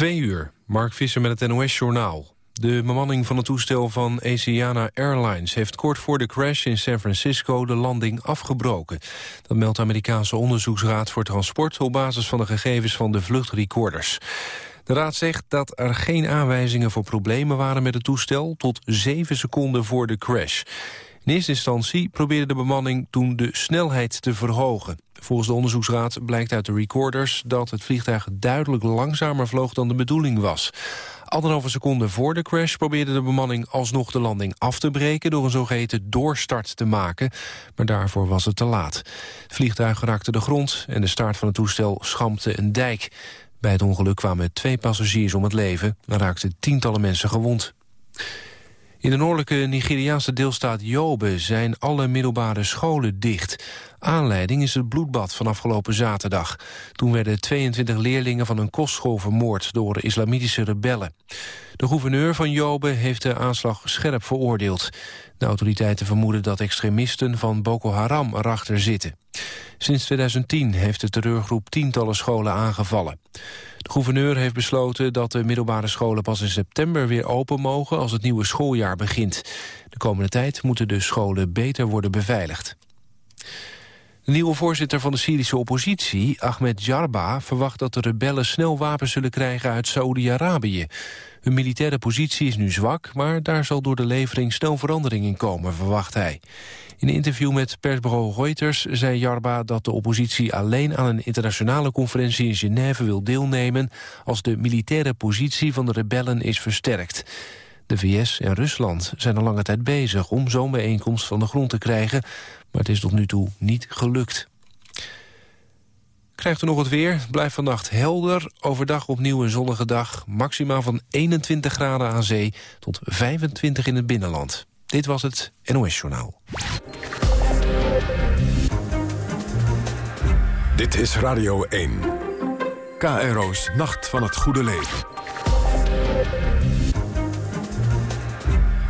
Twee uur, Mark Visser met het NOS-journaal. De bemanning van het toestel van Asiana Airlines... heeft kort voor de crash in San Francisco de landing afgebroken. Dat meldt de Amerikaanse Onderzoeksraad voor Transport... op basis van de gegevens van de vluchtrecorders. De raad zegt dat er geen aanwijzingen voor problemen waren met het toestel... tot zeven seconden voor de crash. In eerste instantie probeerde de bemanning toen de snelheid te verhogen. Volgens de onderzoeksraad blijkt uit de recorders dat het vliegtuig duidelijk langzamer vloog dan de bedoeling was. Anderhalve seconde voor de crash probeerde de bemanning alsnog de landing af te breken door een zogeheten doorstart te maken, maar daarvoor was het te laat. Het vliegtuig raakte de grond en de start van het toestel schampte een dijk. Bij het ongeluk kwamen twee passagiers om het leven en raakten tientallen mensen gewond. In de noordelijke Nigeriaanse deelstaat Yobe zijn alle middelbare scholen dicht. Aanleiding is het bloedbad van afgelopen zaterdag. Toen werden 22 leerlingen van een kostschool vermoord door islamitische rebellen. De gouverneur van Yobe heeft de aanslag scherp veroordeeld. De autoriteiten vermoeden dat extremisten van Boko Haram erachter zitten. Sinds 2010 heeft de terreurgroep tientallen scholen aangevallen. De gouverneur heeft besloten dat de middelbare scholen pas in september weer open mogen als het nieuwe schooljaar begint. De komende tijd moeten de scholen beter worden beveiligd. De nieuwe voorzitter van de Syrische oppositie, Ahmed Jarba... verwacht dat de rebellen snel wapens zullen krijgen uit Saoedi-Arabië. Hun militaire positie is nu zwak, maar daar zal door de levering snel verandering in komen, verwacht hij. In een interview met persbureau Reuters zei Jarba dat de oppositie alleen aan een internationale conferentie in Genève wil deelnemen als de militaire positie van de rebellen is versterkt. De VS en Rusland zijn al lange tijd bezig om zo'n bijeenkomst van de grond te krijgen, maar het is tot nu toe niet gelukt. Krijgt u nog het weer? Het blijft vannacht helder. Overdag opnieuw een zonnige dag. Maximaal van 21 graden aan zee tot 25 in het binnenland. Dit was het NOS Journaal. Dit is Radio 1. KRO's Nacht van het Goede Leven.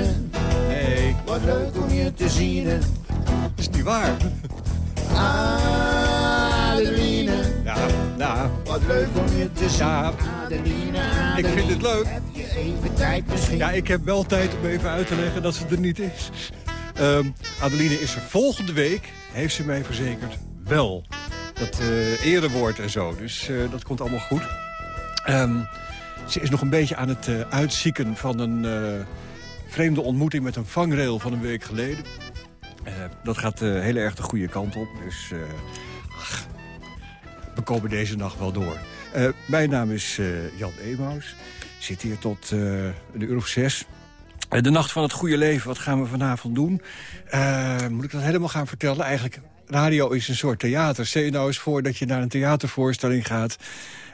Adeline, Nee, wat leuk om je te zien. is niet waar. Adeline, Ja, nou, wat leuk om je te zien. Ja. Adeline, ik vind het leuk. Heb je even tijd misschien? Ja, ik heb wel tijd om even uit te leggen dat ze er niet is. Ehm, Adeline is er volgende week, heeft ze mij verzekerd, wel. Dat eh erewoord en zo, dus eh, dat komt allemaal goed. Ehm, ze is nog een beetje aan het eh, uitzieken van een vreemde ontmoeting... met een vangrail van een week geleden. Eh, dat gaat uh, heel erg de goede kant op, dus... eh, ach, we komen deze nacht wel door. Eh, mijn naam is eh, Jan Emaus. Zit hier tot eh, een uur of zes. Eh, de Nacht van het Goede Leven, wat gaan we vanavond doen? Eh, moet ik dat helemaal gaan vertellen? Eigenlijk, radio is een soort theater. Stel je nou eens voor dat je naar een theatervoorstelling gaat...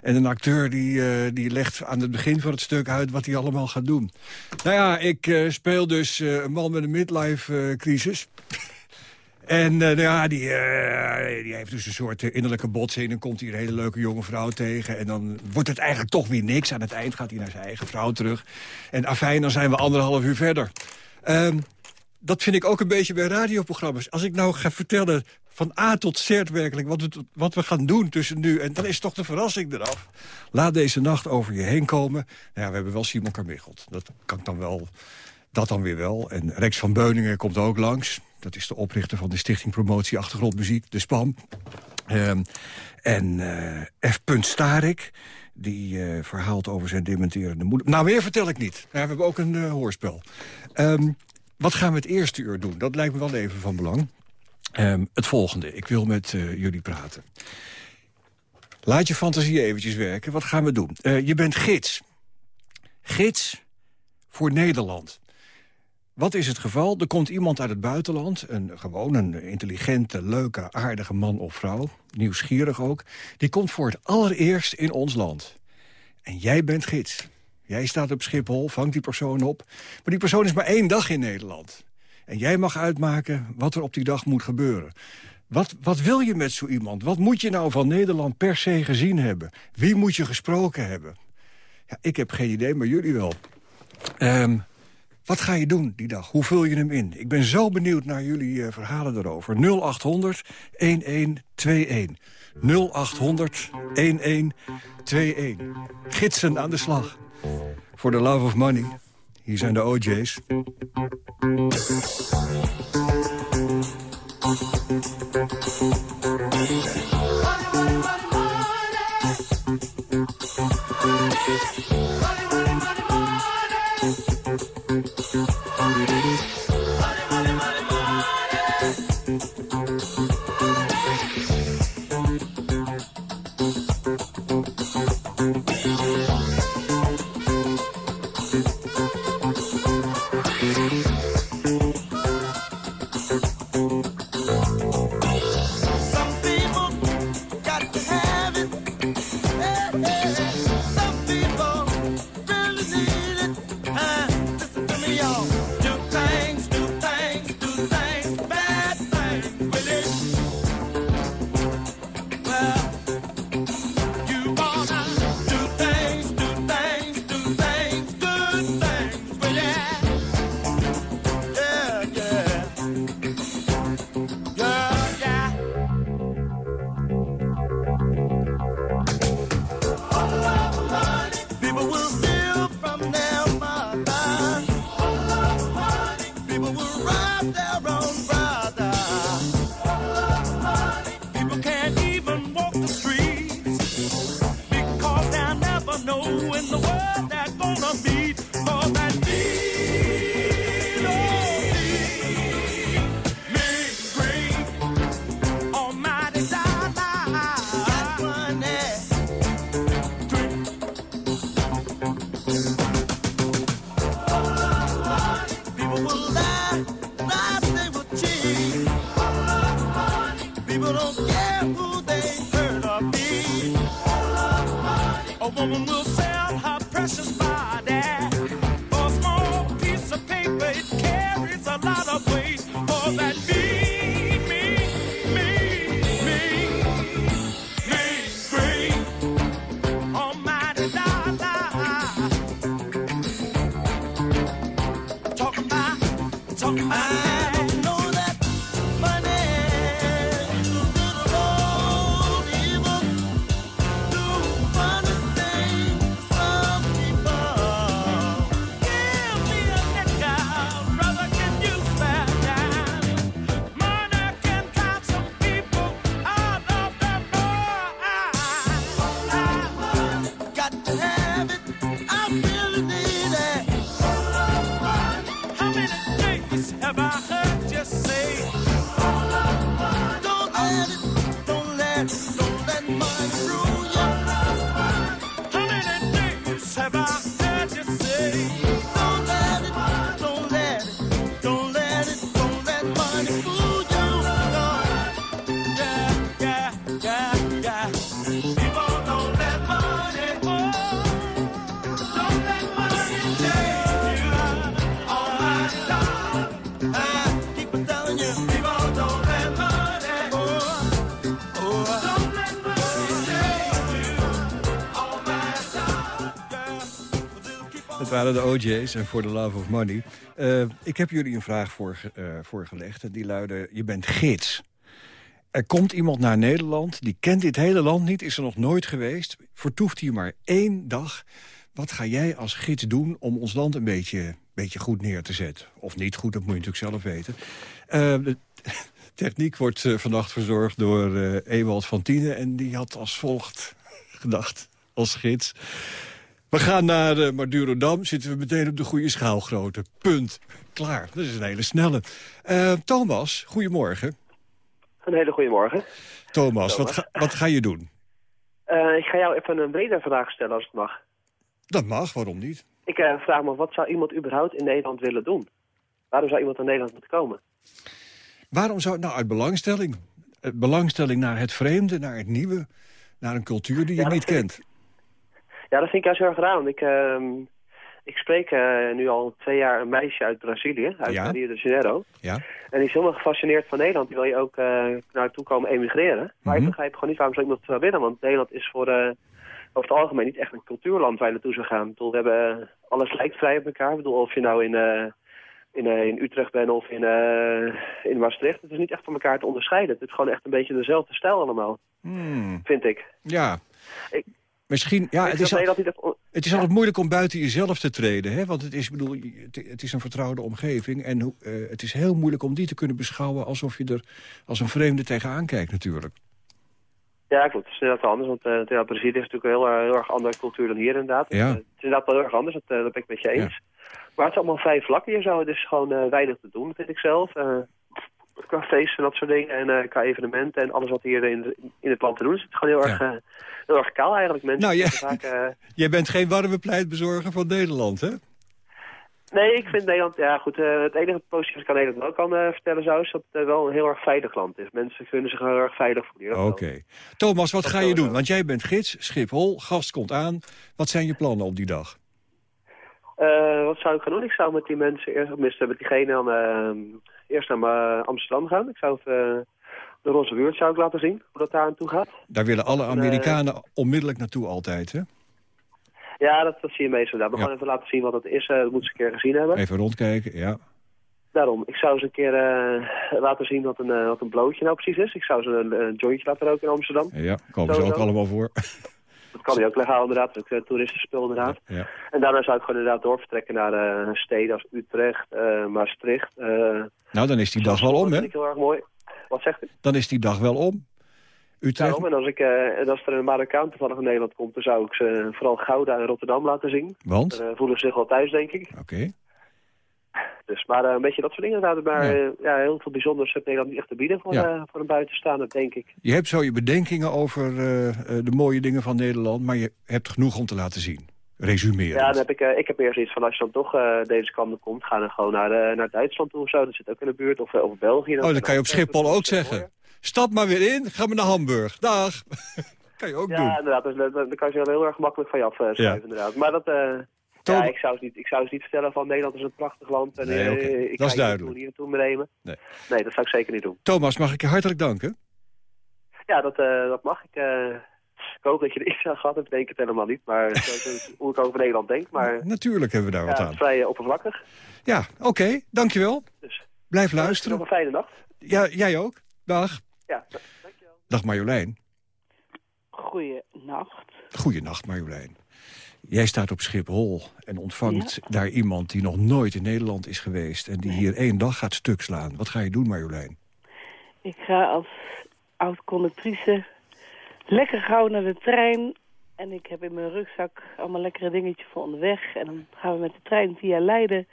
en een acteur die, eh, die legt aan het begin van het stuk uit wat hij allemaal gaat doen. Nou ja, ik eh, speel dus eh, een man met een midlife-crisis... En nou ja, die, die heeft dus een soort innerlijke botsing. En komt hij een hele leuke jonge vrouw tegen. En dan wordt het eigenlijk toch weer niks. Aan het eind gaat hij naar zijn eigen vrouw terug. En afijn, dan zijn we anderhalf uur verder. Ehm, dat vind ik ook een beetje bij radioprogramma's. Als ik nou ga vertellen van A tot Z werkelijk wat we, wat we gaan doen tussen nu... en dan is toch de verrassing eraf. Laat deze nacht over je heen komen. Nou ja, we hebben wel Simon Carmichelt. Dat kan ik dan wel... Dat dan weer wel. En Rex van Beuningen komt ook langs. Dat is de oprichter van de Stichting Promotie Achtergrondmuziek, de SPAM. Ehm, En uh, F. Starik, die uh, verhaalt over zijn dementerende moeder. Nou, meer vertel ik niet. we hebben ook een uh, hoorspel. Um, wat gaan we het eerste uur doen? Dat lijkt me wel even van belang. Um, het volgende. Ik wil met jullie praten. Laat je fantasie eventjes werken. Wat gaan we doen? je bent gids. Gids voor Nederland. Wat is het geval? Er komt iemand uit het buitenland, een, gewoon een intelligente, leuke, aardige man of vrouw, nieuwsgierig ook, die komt voor het allereerst in ons land. En jij bent gids. Jij staat op Schiphol, vangt die persoon op. Maar die persoon is maar één dag in Nederland. En jij mag uitmaken wat er op die dag moet gebeuren. Wat, wat wil je met zo iemand? Wat moet je nou van Nederland per se gezien hebben? Wie moet je gesproken hebben? Ja, ik heb geen idee, maar jullie wel. Um, wat ga je doen die dag? Hoe vul je hem in? Ik ben zo benieuwd naar jullie uh, verhalen erover. 0800 1121. 0800 1121. Gidsen aan de slag. For the love of money. Hier zijn de OJ's. Waren de OJ's en For the Love of Money. Uh, ik heb jullie een vraag voor, uh, voorgelegd en die luidde... je bent gids. Er komt iemand naar Nederland, die kent dit hele land niet... is er nog nooit geweest, vertoeft hier maar één dag. Wat ga jij als gids doen om ons land een beetje, beetje goed neer te zetten? Of niet goed, dat moet je natuurlijk zelf weten. Uh, techniek wordt vannacht verzorgd door Ewald van Tienen. En die had als volgt gedacht, als gids. We gaan naar uh, Madurodam, zitten we meteen op de goede schaalgrootte. Punt. Klaar. Dat is een hele snelle. Thomas, goedemorgen. Een hele goede morgen. Thomas, Thomas. Wat, ga, wat ga je doen? ik ga jou even een brede vraag stellen als het mag. Dat mag, waarom niet? Ik vraag me, wat zou iemand überhaupt in Nederland willen doen? Waarom zou iemand naar Nederland moeten komen? Waarom zou... Nou, uit belangstelling. Belangstelling naar het vreemde, naar het nieuwe. Naar een cultuur die je niet kent. Ja, dat vind ik juist heel erg raar. ik, uh, ik spreek uh, nu al twee jaar een meisje uit Brazilië. Uit ja. Rio de Janeiro. Ja. En die is helemaal gefascineerd van Nederland. Die wil je ook uh, naartoe komen emigreren. Maar mm -hmm. ik begrijp gewoon niet waarom zou iemand het willen. Want Nederland is voor... Uh, over het algemeen niet echt een cultuurland waar je naartoe zou gaan. Ik bedoel, we hebben, alles lijkt vrij op elkaar. Ik bedoel, of je nou in, in, uh, in Utrecht ben of in, uh, in Maastricht. Het is niet echt van elkaar te onderscheiden. Het is gewoon echt een beetje dezelfde stijl allemaal. Hmm. Vind ik. Ja. Ik, Misschien, ja, het is, al, het is altijd moeilijk om buiten jezelf te treden. Hè? Want het is, bedoel, het is een vertrouwde omgeving. En uh, het is heel moeilijk om die te kunnen beschouwen... alsof je er als een vreemde tegenaan kijkt natuurlijk. Ja, klopt. Het is inderdaad anders. Want uh, ja, Brazilië is natuurlijk een heel, heel erg andere cultuur dan hier inderdaad. Ja. het is inderdaad wel heel erg anders. Dat, dat ben ik met je eens. Ja. Maar het is allemaal vijf vlakken hier zo. Het is gewoon weinig te doen, vind ik zelf. Uh, qua feesten en dat soort dingen. En uh, qua evenementen en alles wat hier in, in het land te doen is. Het is gewoon heel, ja. erg, heel erg kaal eigenlijk. Mensen nou, jij, vaak, jij bent geen warme pleitbezorger van Nederland, hè? Nee, ik vind Nederland, ja goed, uh, het enige positieve kan Nederland wel kan uh, vertellen zou, is dat het uh, wel een heel erg veilig land is. Mensen kunnen zich heel erg veilig voelen. Oké. Okay. Thomas, wat dat ga je doen? Want jij bent gids, Schiphol, gast komt aan. Wat zijn je plannen op die dag? Uh, wat zou ik gaan doen? Ik zou met die mensen, eerst, met diegene dan, uh, eerst naar Amsterdam gaan. Ik zou het, uh, de Roze Buurt zou ik laten zien, hoe dat daar aan toe gaat. Daar willen alle Amerikanen onmiddellijk naartoe altijd, hè? Ja, dat, dat zie je meestal. Daar. We ja. gaan even laten zien wat het is. dat moeten ze een keer gezien hebben. Even rondkijken, ja. Daarom, ik zou ze een keer laten zien wat een, wat een blootje nou precies is. Ik zou ze een, een jointje laten roken in Amsterdam. Ja, komen ze ook allemaal voor. Dat kan hij ook legaal inderdaad, ook uh, toeristenspul inderdaad. Ja. En daarna zou ik gewoon inderdaad doorvertrekken naar uh, steden als Utrecht, uh, Maastricht. nou, dan is die dag wel om, hè? Dat vind ik heel erg mooi. Wat zegt u? Dan is die dag wel om. Utrecht? Daarom, en als, ik, en als er een Marokkaan toevallig in Nederland komt, dan zou ik ze vooral Gouda en Rotterdam laten zien. Want? Dan voelen ze zich wel thuis, denk ik. Oké. Okay. Dus, maar uh, een beetje dat soort dingen inderdaad. Maar ja. Uh, ja, heel veel bijzonders heeft Nederland niet echt te bieden voor, ja. uh, voor een buitenstaander, denk ik. Je hebt zo je bedenkingen over de mooie dingen van Nederland... maar je hebt genoeg om te laten zien. Resumeren. Ja, dan heb ik, ik heb eerst iets van als je dan toch deze kant op komt... ga dan gewoon naar, naar Duitsland toe of zo. Dat zit ook in de buurt. Of, of België. Dan oh, dat kan je op Schiphol ook zeggen. Stap maar weer in, ga maar naar Hamburg. Dag. kan je ook ja, doen. Ja, inderdaad. Dus, dan kan je heel erg makkelijk van je afschrijven, ja. inderdaad. Maar dat... Ja, ik zou, niet, ik zou eens niet vertellen van Nederland is een prachtig land. En, nee, okay. ik dat is ga duidelijk. hier naartoe nemen. Nee. nee, dat zou ik zeker niet doen. Thomas, mag ik je hartelijk danken? Ja, dat, uh, dat mag ik. Uh, ik hoop dat je er iets aan gehad hebt. Ik denk het helemaal niet. Maar hoe ik over Nederland denk. Maar, Natuurlijk hebben we daar ja, wat aan. vrij oppervlakkig. Ja, oké. Okay, dankjewel. Dus, Blijf luisteren. Nog een fijne nacht. Ja, jij ook. Dag. Ja, dankjewel. Dag Marjolein. Goeienacht. Goeienacht Marjolein. Jij staat op Schiphol en ontvangt ja. daar iemand die nog nooit in Nederland is geweest... en die nee. hier één dag gaat stuk slaan. Wat ga je doen, Marjolein? Ik ga als oud-conductrice lekker gauw naar de trein... en ik heb in mijn rugzak allemaal lekkere dingetjes voor onderweg... en dan gaan we met de trein via Leiden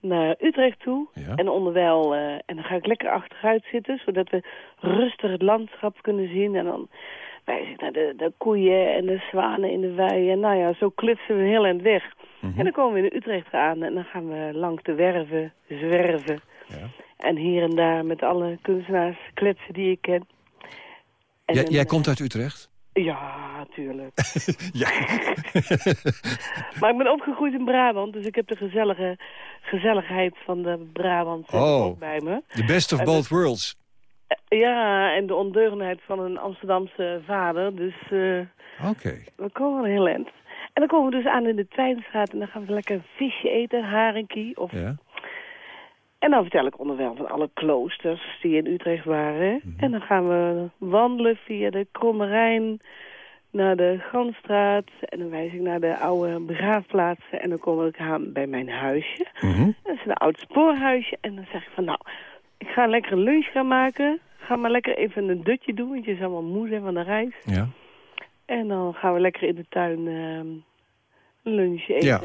naar Utrecht toe. Ja. En onderwijl, uh, en dan ga ik lekker achteruit zitten... zodat we rustig het landschap kunnen zien en dan wijs ik naar de, de koeien en de zwanen in de wei. En nou ja, zo klutsen we een heel eind weg. Mhm. Mm -hmm. En dan komen we in Utrecht aan en dan gaan we langs de werven zwerven. Ja. En hier en daar met alle kunstenaars kletsen die ik ken. En jij, jij uh, komt uit Utrecht? Ja, natuurlijk. ja. maar ik ben opgegroeid in Brabant, dus ik heb de gezellige gezelligheid van de Brabant oh, bij me. The best of both worlds. Ja, en de ondeugendheid van een Amsterdamse vader. Dus uh, okay. we komen wel heel eind. En dan komen we dus aan in de Twijnstraat en dan gaan we lekker een visje eten, haringkie. Of... Ja. En dan vertel ik onderwijl van alle kloosters die in Utrecht waren. Mhm. Mm -hmm. En dan gaan we wandelen via de Kromme Rijn naar de Ganstraat. En dan wijs ik naar de oude begraafplaatsen. En dan kom ik aan bij mijn huisje. Mm -hmm. Dat is een oud spoorhuisje. En dan zeg ik van nou, Ik ga lekker een lunch gaan maken. Ga maar lekker even een dutje doen, want je zal wel moe zijn van de reis. Ja. En dan gaan we lekker in de tuin ehm een lunch eten. Ja.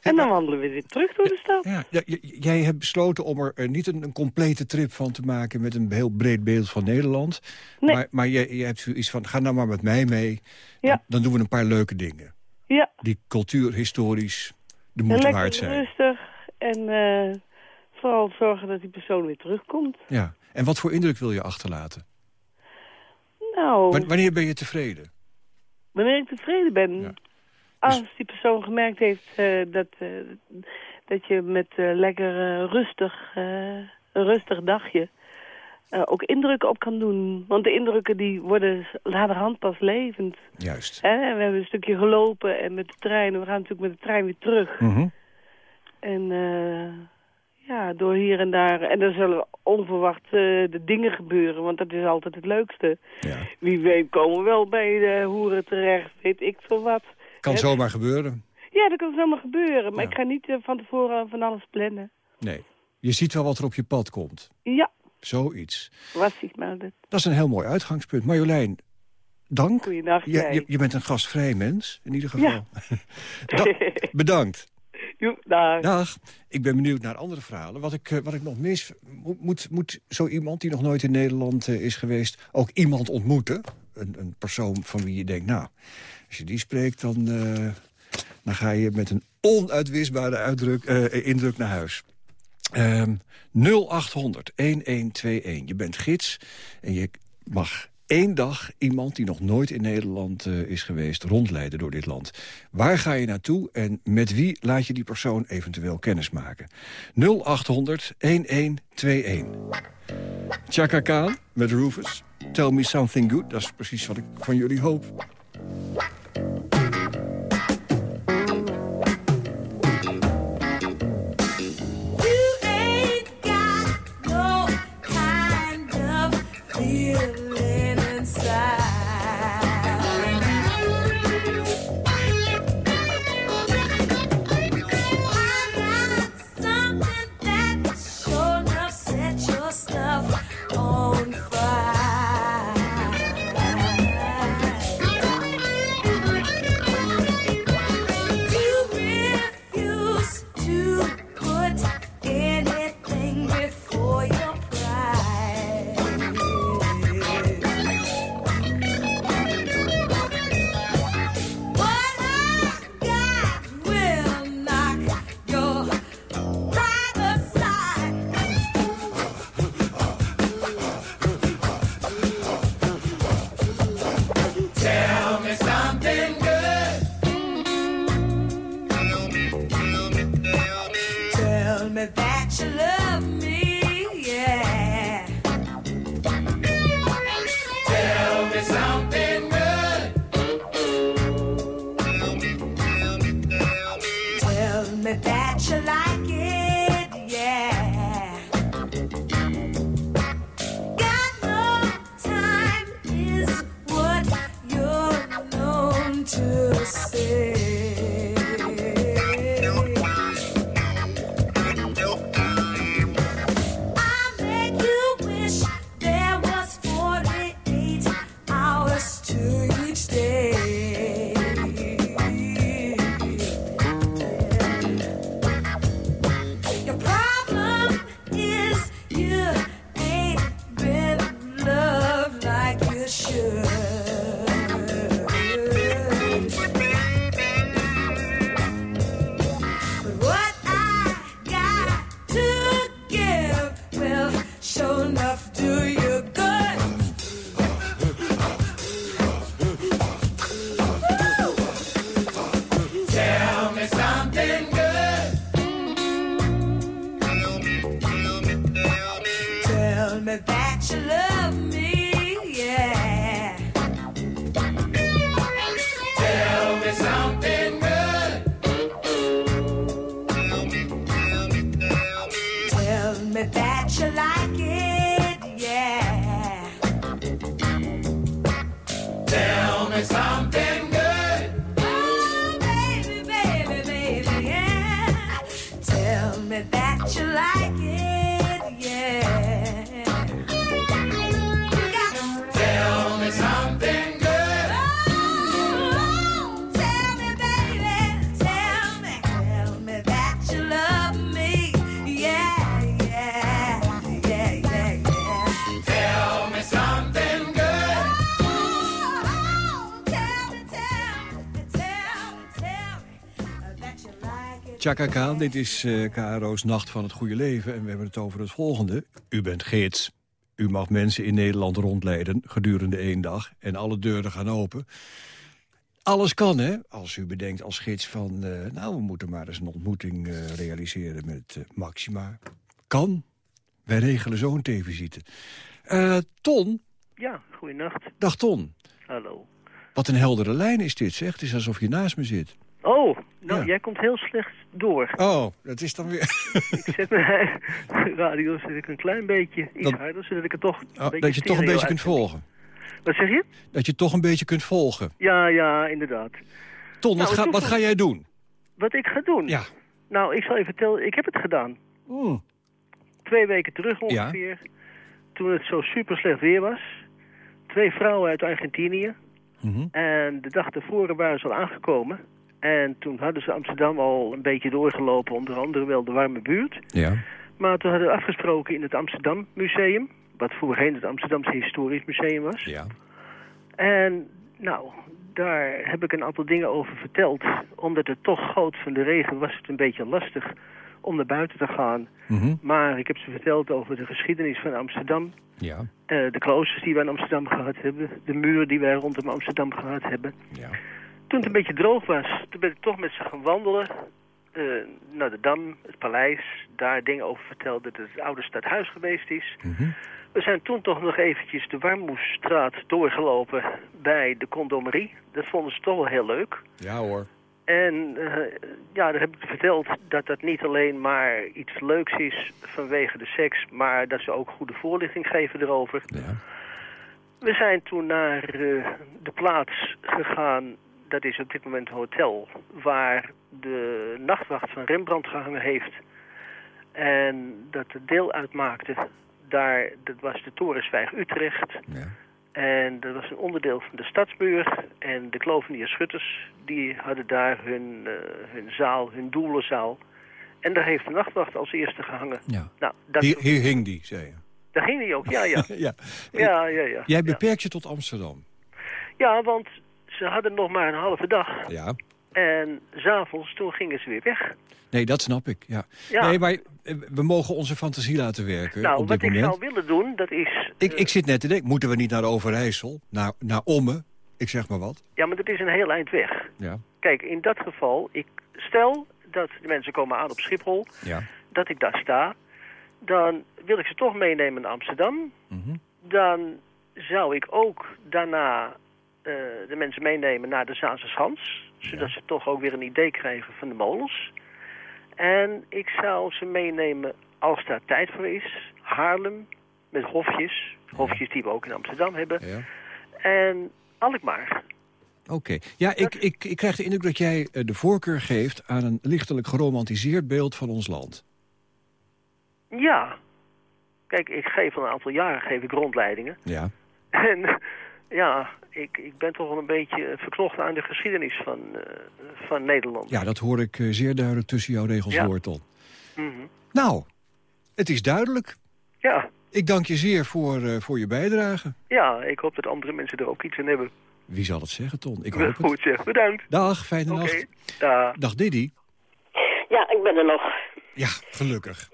En dan wandelen we weer terug door de stad. Ja, jij hebt besloten om er eh, niet een, een complete trip van te maken... met een heel breed beeld van Nederland. Nee. Maar, maar je, je hebt zoiets van, ga nou maar met mij mee. Ja. Dan, dan doen we een paar leuke dingen. Ja, Die cultuurhistorisch de moeite waard zijn. rustig. En eh, vooral zorgen dat die persoon weer terugkomt. Ja. En wat voor indruk wil je achterlaten? Nou, Wa- Wanneer ben je tevreden? wanneer ik tevreden ben... Ja. Als die persoon gemerkt heeft eh, dat, eh, dat je met eh, lekker rustig, een rustig dagje ook indrukken op kan doen. Want de indrukken die worden laterhand pas levend. Juist. En we hebben een stukje gelopen en met de trein. We gaan natuurlijk met de trein weer terug. Mhm. En ja, door hier en daar. En er zullen onverwacht eh, de dingen gebeuren. Want dat is altijd het leukste. Ja. Wie weet komen we wel bij de hoeren terecht. Weet ik veel wat. Kan zomaar gebeuren. Ja, dat kan zomaar gebeuren. Maar Ja. ik ga niet eh, van tevoren van alles plannen. Nee. Je ziet wel wat er op je pad komt. Ja, Zoiets. was ik maar. Dat. Dat is een heel mooi uitgangspunt. Marjolein, dank. Goeiedag, Je, je, je bent een gastvrij mens, in ieder geval. Ja. Da- bedankt. Dag. Ik ben benieuwd naar andere verhalen. Wat ik, eh, wat ik nog mis... Moet, moet, moet zo iemand die nog nooit in Nederland eh, is geweest... ook iemand ontmoeten? Een, een persoon van wie je denkt... nou, als je die spreekt, dan, eh, dan ga je met een onuitwisbare uitdruk, indruk naar huis. Ehm 0800 1121. Je bent gids en je mag één dag iemand die nog nooit in Nederland eh, is geweest... rondleiden door dit land. Waar ga je naartoe en met wie laat je die persoon eventueel kennismaken? 0800 1121. Chaka Khan met Rufus. Tell me something good. Dat is precies wat ik van jullie hoop. Chaka Khan, dit is eh KRO's Nacht van het Goede Leven. En we hebben het over het volgende. U bent gids. U mag mensen in Nederland rondleiden gedurende één dag. En alle deuren gaan open. Alles kan, hè? Als u bedenkt als gids van... eh, nou, we moeten maar eens een ontmoeting eh, realiseren met Maxima. Kan. Wij regelen zo'n theevisite. Eh Ton, Ja, goeienacht. dag Ton. Hallo. Wat een heldere lijn is dit, zeg. Het is alsof je naast me zit. Oh, nou, Ja. jij komt heel slecht door. Oh, dat is dan weer... Ik zet mijn radio zet ik een klein beetje iets Dat- harder, zodat ik het toch een Oh, beetje dat je toch een beetje kunt volgen. Wat zeg je? Dat je toch een beetje kunt volgen. Ja, ja, inderdaad. Ton, wat, Nou, ga, wat ga jij doen? Wat ik ga doen? Ja. Nou, ik zal je vertellen, ik heb het gedaan. Mm. Twee weken terug ongeveer, toen het zo super slecht weer was. Twee vrouwen uit Argentinië. Mhm. En de dag tevoren waren ze al aangekomen. En toen hadden ze Amsterdam al een beetje doorgelopen, onder andere wel de warme buurt. Ja. Maar toen hadden we afgesproken in het Amsterdam Museum, wat voorheen het Amsterdamse Historisch Museum was. Ja. En nou, daar heb ik een aantal dingen over verteld. Omdat het toch goot van de regen was het een beetje lastig om naar buiten te gaan. Mhm. Maar ik heb ze verteld over de geschiedenis van Amsterdam. Ja. eh, de kloosters die wij in Amsterdam gehad hebben. De muur die wij rondom Amsterdam gehad hebben. Ja. Toen het een beetje droog was, toen ben ik toch met ze gaan wandelen. eh, naar de Dam, het paleis. Daar dingen over verteld dat het het oude stadhuis geweest is. Mhm. We zijn toen toch nog eventjes de Warmoesstraat doorgelopen bij de condomerie. Dat vonden ze toch wel heel leuk. Ja hoor. En eh, ja, daar heb ik verteld dat dat niet alleen maar iets leuks is vanwege de seks, maar dat ze ook goede voorlichting geven erover. Ja. We zijn toen naar eh, de plaats gegaan, dat is op dit moment een hotel, waar de nachtwacht van Rembrandt gehangen heeft. En dat het deel uitmaakte, daar, dat was de Torenswijk Utrecht. Ja. En dat was een onderdeel van de Stadsmuur. En de Klovenier Schutters, die hadden daar hun, eh, hun zaal, hun doelenzaal. En daar heeft de nachtwacht als eerste gehangen. ja. Nou, dat, Hier, hier hing die, zei je. daar ging hij ook, ja, ja. ja. Ja, ja, ja. Jij ja. beperkt je tot Amsterdam. Ja, want ze hadden nog maar een halve dag. Ja. En s'avonds, toen gingen ze weer weg. Nee, dat snap ik. Ja. Ja. Nee, maar eh, we mogen onze fantasie laten werken nou, op wat dit ik moment. zou willen doen, dat is... Ik, eh, ik zit net te denken, moeten we niet naar Overijssel? Naar, naar Ommen? Ik zeg maar wat. Ja, maar dat is een heel eind weg. Ja. Kijk, in dat geval, ik stel dat de mensen komen aan op Schiphol, Ja. dat ik daar sta, dan wil ik ze toch meenemen naar Amsterdam. Mhm. Dan zou ik ook daarna eh, de mensen meenemen naar de Zaanse Schans, zodat ze toch ook weer een idee krijgen van de molens. En ik zou ze meenemen, als daar tijd voor is, Haarlem, met hofjes, hofjes die we ook in Amsterdam hebben, ja. en Alkmaar. Oké. Ja, ik, ik, ik krijg de indruk dat jij eh, de voorkeur geeft aan een lichtelijk geromantiseerd beeld van ons land. Ja. Kijk, ik geef al een aantal jaren geef ik rondleidingen. Ja. En ja, ik, ik ben toch wel een beetje verknocht aan de geschiedenis van, eh, van Nederland. Ja, dat hoor ik eh, zeer duidelijk tussen jouw regels Ja. door, Ton. Mhm. Nou, het is duidelijk. ja. Ik dank je zeer voor, eh, voor je bijdrage. Ja, ik hoop dat andere mensen er ook iets aan hebben. Wie zal het zeggen, Ton? Ik hoop het. Goed zeg, bedankt. Dag, fijne Oké, nacht. dag. Dag Diddy. Ja, ik ben er nog. Ja, gelukkig.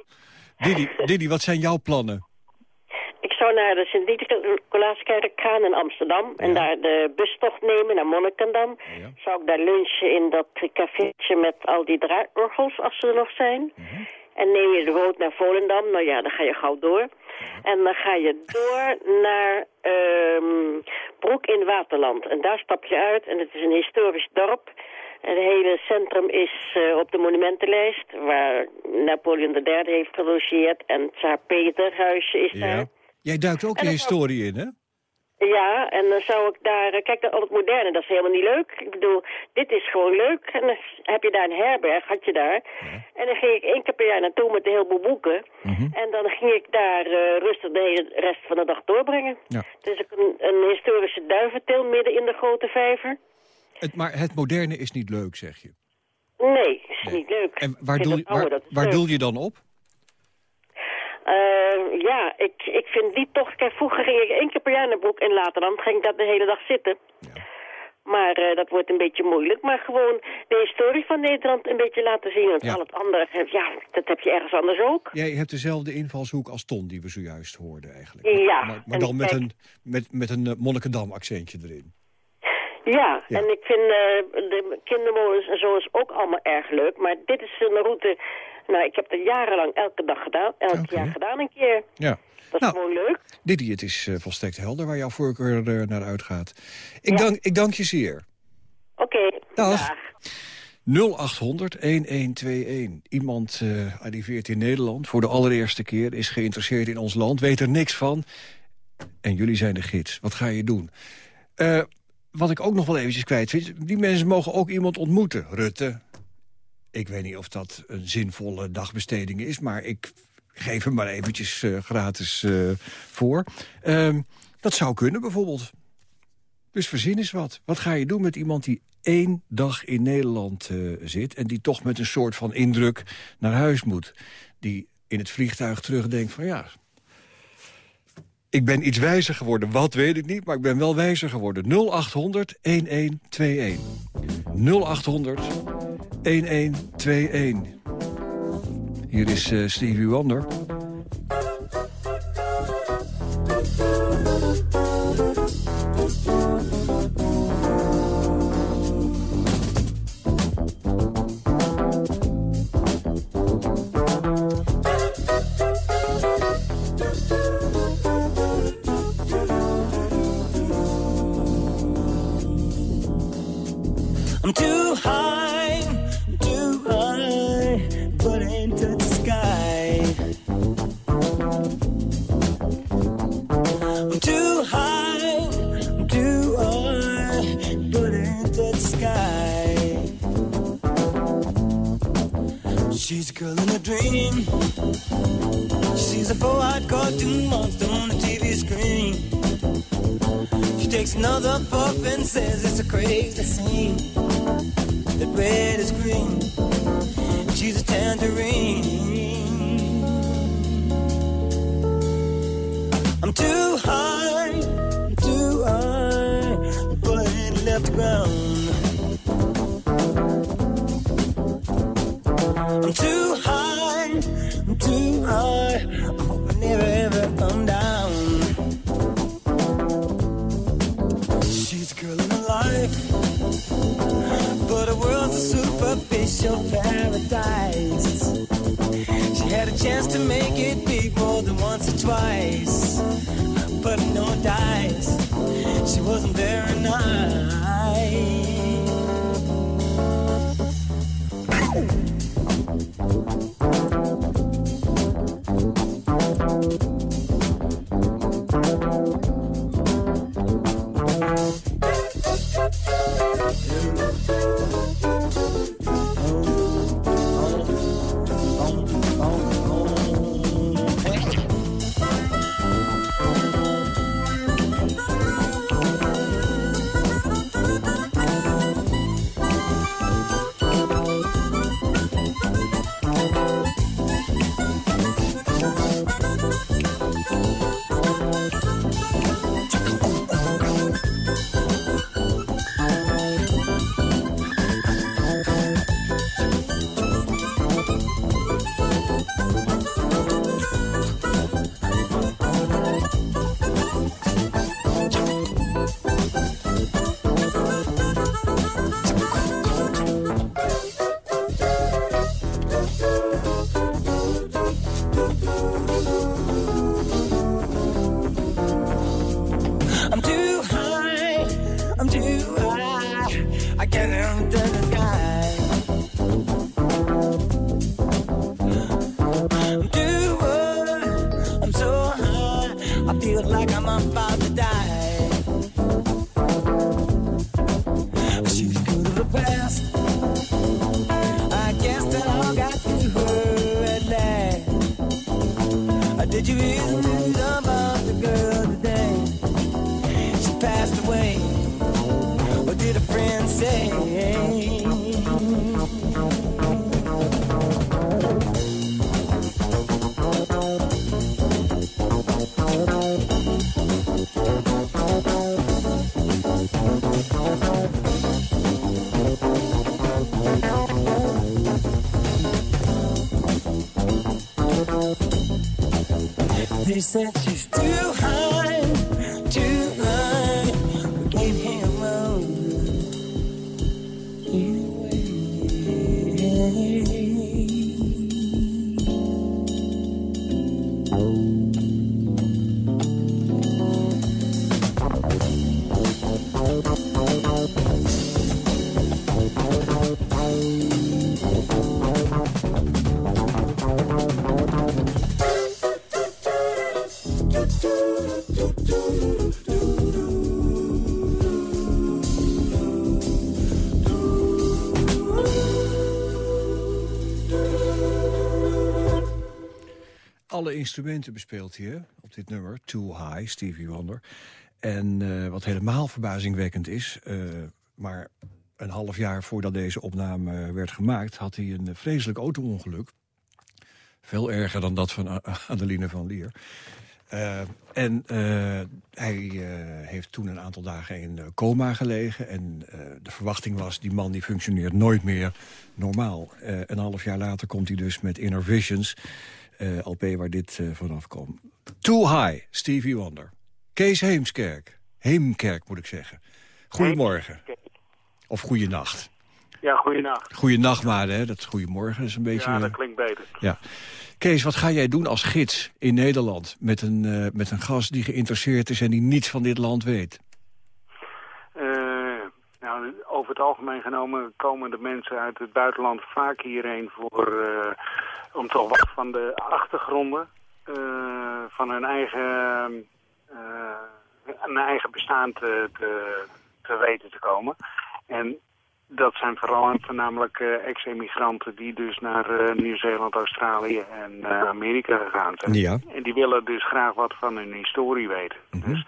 Diddy, Diddy, wat zijn jouw plannen? Ik zou naar de Sint-Nicolaaskerk gaan in Amsterdam. En daar de bustocht nemen naar Monnikendam. Ja. Zou ik daar lunchen in dat cafeetje met al die draaiorgels, als ze er nog zijn. Mhm. En neem je de boot naar Volendam. Nou ja, dan ga je gauw door. En dan ga je door naar ehm, Broek in Waterland. En daar stap je uit. En het is een historisch dorp. Het hele centrum is eh, op de monumentenlijst. Waar Napoleon III heeft gelogeerd. En Tsaar Peter huisje is daar. Ja. Jij duikt ook dan- historie in, hè? Ja, en dan zou ik daar... eh, Kijk, al het moderne, dat is helemaal niet leuk. Ik bedoel, dit is gewoon leuk. En dan heb je daar een herberg, had je daar. En dan ging ik één keer per jaar naartoe met een heleboel boeken. Mhm. En dan ging ik daar eh, rustig de hele rest van de dag doorbrengen. Ja. Het is ook een, een historische duiventil midden in de grote vijver. Het, maar het moderne is niet leuk, zeg je. Nee, is Nee. niet leuk. En waar, doel, waar, is doel je dan op? Eh, ja, ik, ik vind die toch... Kijk, vroeger ging ik één keer per jaar naar Broek en later dan ging ik dat de hele dag zitten. Ja. Maar eh, dat wordt een beetje moeilijk. Maar gewoon de historie van Nederland een beetje laten zien. Want Ja. al het andere, heb- ja, dat heb je ergens anders ook. Jij hebt dezelfde invalshoek als Ton die we zojuist hoorden eigenlijk. Ja, Maar, dan met kijk- een, met, met een eh, Monnikendam accentje erin. Ja, Ja. en ik vind eh, de kindermolens en zo is ook allemaal erg leuk. Maar dit is een route, nou ik heb dat jarenlang elke dag gedaan. Elk jaar gedaan een keer. Ja. Dat is Nou. gewoon leuk. Didi, het is eh, volstrekt helder waar jouw voorkeur eh, naar uitgaat. Ik, Ja. dank, ik dank je zeer. Oké, Dag. dag. 0800 1121. Iemand eh, arriveert in Nederland voor de allereerste keer... is geïnteresseerd in ons land, weet er niks van. En jullie zijn de gids. Wat ga je doen? Eh, wat ik ook nog wel eventjes kwijt vind... die mensen mogen ook iemand ontmoeten. Rutte. Ik weet niet of dat een zinvolle dagbesteding is... maar ik geef hem maar eventjes eh, gratis eh, voor. Ehm, dat zou kunnen bijvoorbeeld. Dus verzin eens wat. Wat ga je doen met iemand die één dag in Nederland eh, zit... en die toch met een soort van indruk naar huis moet? Die in het vliegtuig terugdenkt van ja... Ik ben iets wijzer geworden, wat weet ik niet, maar ik ben wel wijzer geworden. 0800 1121. 0800 1121. Hier is eh, Stevie Wonder. Girl in a dream. She sees a four-eyed cartoon monster on the TV screen. She takes another puff and says it's a crazy scene. That red is green. She's a tangerine. I'm too high, too high, ain't left ground. Superficial paradise. She had a chance to make it big more than once or twice, but no dice. She wasn't very nice. They said she's too high, too high. Instrumenten bespeelt hè, op dit nummer, Too High, Stevie Wonder. En eh, wat helemaal verbazingwekkend is... eh, maar een half jaar voordat deze opname werd gemaakt... had hij een vreselijk auto-ongeluk. Veel erger dan dat van Adeline van Lier. Eh, en eh, hij eh, heeft toen een aantal dagen in eh, coma gelegen. En eh, de verwachting was, die man die functioneert nooit meer normaal. Eh, een half jaar later komt hij dus met Inner Visions... eh, LP waar dit eh, vanaf kwam. Too High, Stevie Wonder. Kees Heemskerk. Heemkerk, moet ik zeggen. Goedemorgen. Of goeienacht. Ja, goeienacht. Goeienacht maar, hè. Dat goedemorgen is een beetje... Ja, dat klinkt beter. Ja. Kees, wat ga jij doen als gids in Nederland... met een, eh, met een gast die geïnteresseerd is en die niets van dit land weet? Eh, nou, over het algemeen genomen komen de mensen uit het buitenland vaak hierheen voor, eh, om toch wat van de achtergronden eh, van hun eigen, eh, een eigen bestaan te, te, te weten te komen. En dat zijn vooral en voornamelijk eh, ex-emigranten die dus naar Nieuw-Zeeland, Australië en Amerika gegaan zijn. Ja. En die willen dus graag wat van hun historie weten. Dus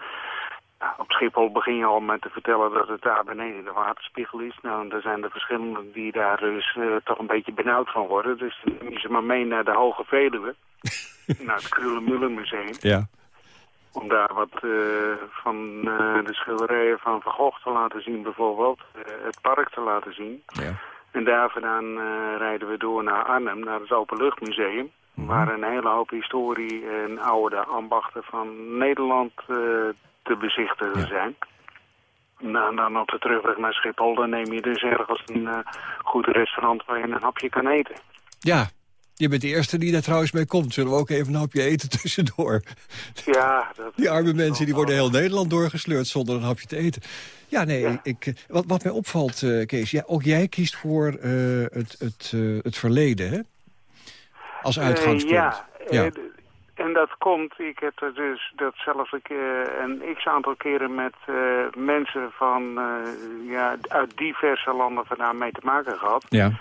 nou, op Schiphol begin je al met te vertellen dat het daar beneden de waterspiegel is. Nou, er zijn er verschillende die daar dus eh, toch een beetje benauwd van worden. Dus dan neem ze maar mee naar de Hoge Veluwe. naar het Krule Museum. Ja. Om daar wat eh, van eh, de schilderijen van Van Gogh te laten zien bijvoorbeeld. het park te laten zien. Ja. En daar vandaan rijden we door naar Arnhem, naar het Openluchtmuseum. Waar een hele hoop historie en oude ambachten van Nederland eh, te bezichtigen zijn. Nou, dan op de terugweg naar Schiphol, dan neem je dus ergens een eh, goed restaurant waar je een hapje kan eten. Ja, je bent de eerste die daar trouwens mee komt. Zullen we ook even een hapje eten tussendoor? Ja, dat... Die arme mensen die worden heel Nederland doorgesleurd zonder een hapje te eten. Ja, nee, Ik, eh, wat, wat mij opvalt, eh, Kees, ja, ook jij kiest voor het, het, het verleden, hè? Als uitgangspunt. ja, Ja. En dat komt, ik heb er dus datzelfde keer een x-aantal keren met eh, mensen van, eh, ja, uit diverse landen vandaan mee te maken gehad. ja.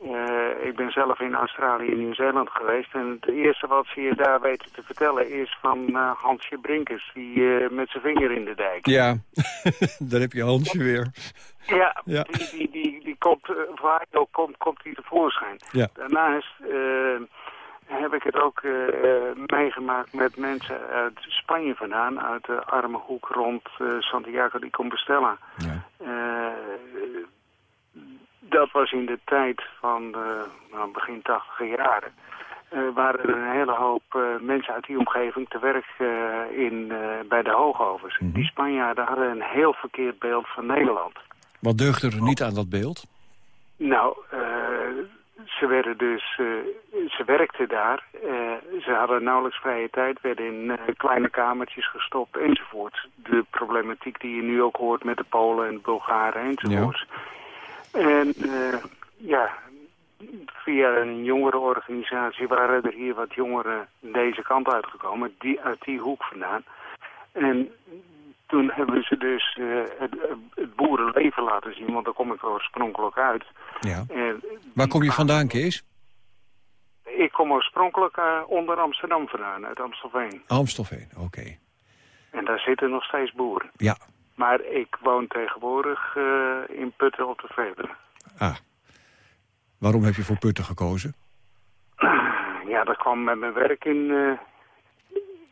Eh, ik ben zelf in Australië en Nieuw-Zeeland geweest. En het eerste wat ze je daar weten te vertellen is van Hansje Brinkers. Die met zijn vinger in de dijk. Ja, daar heb je Hansje weer. Ja, Ja. Die, die, die, die komt, hij ook komt, komt die tevoorschijn. Ja. Daarnaast eh, heb ik het ook eh, meegemaakt met mensen uit Spanje vandaan. Uit de arme hoek rond eh, Santiago de Compostela. Ja. Eh, dat was in de tijd van de nou, begin tachtiger jaren. Waren er een hele hoop mensen uit die omgeving te werk in, bij de hoogovens. Die Spanjaarden hadden een heel verkeerd beeld van Nederland. Wat deugde er niet aan dat beeld? Nou, ze werden dus, eh, ze werkten daar. Eh, ze hadden nauwelijks vrije tijd, werden in eh, kleine kamertjes gestopt enzovoort. De problematiek die je nu ook hoort met de Polen en de Bulgaren enzovoort. En ja, via een jongerenorganisatie waren er hier wat jongeren deze kant uitgekomen, die, uit die hoek vandaan. En toen hebben ze dus eh, het, het boerenleven laten zien, want daar kom ik oorspronkelijk uit. Ja. Waar kom je vandaan, Kees? ik kom oorspronkelijk eh, onder Amsterdam vandaan, uit Amstelveen. Amstelveen, oké. En daar zitten nog steeds boeren. Ja, Maar ik woon tegenwoordig eh, in Putten op de Veluwe. ah. Waarom heb je voor Putten gekozen? Ja, dat kwam met mijn werk in...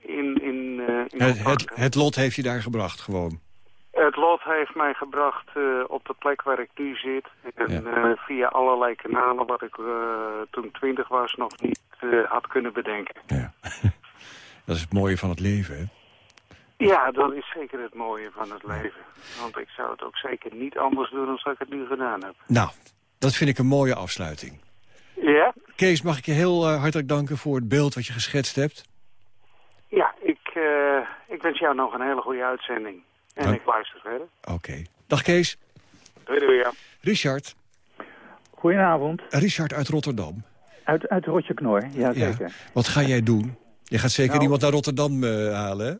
in, in, eh, in Het, lot heeft je daar gebracht, gewoon. Het lot heeft mij gebracht eh, op de plek waar ik nu zit. En eh, via allerlei kanalen wat ik toen twintig was nog niet had kunnen bedenken. Dat is het mooie van het leven, hè? Ja, dat is zeker het mooie van het leven. Want ik zou het ook zeker niet anders doen dan ik het nu gedaan heb. Nou, dat vind ik een mooie afsluiting. Ja? Kees, mag ik je heel hartelijk danken voor het beeld wat je geschetst hebt? Ik, wens jou nog een hele goede uitzending. En Dank. ik luister verder. Oké. Dag Kees. Doei doei, ja. Richard. Goedenavond. Richard uit Rotterdam. Uit, uit Rotjeknor, ja zeker. Wat ga jij doen? Je gaat zeker Nou- iemand naar Rotterdam eh, halen, hè?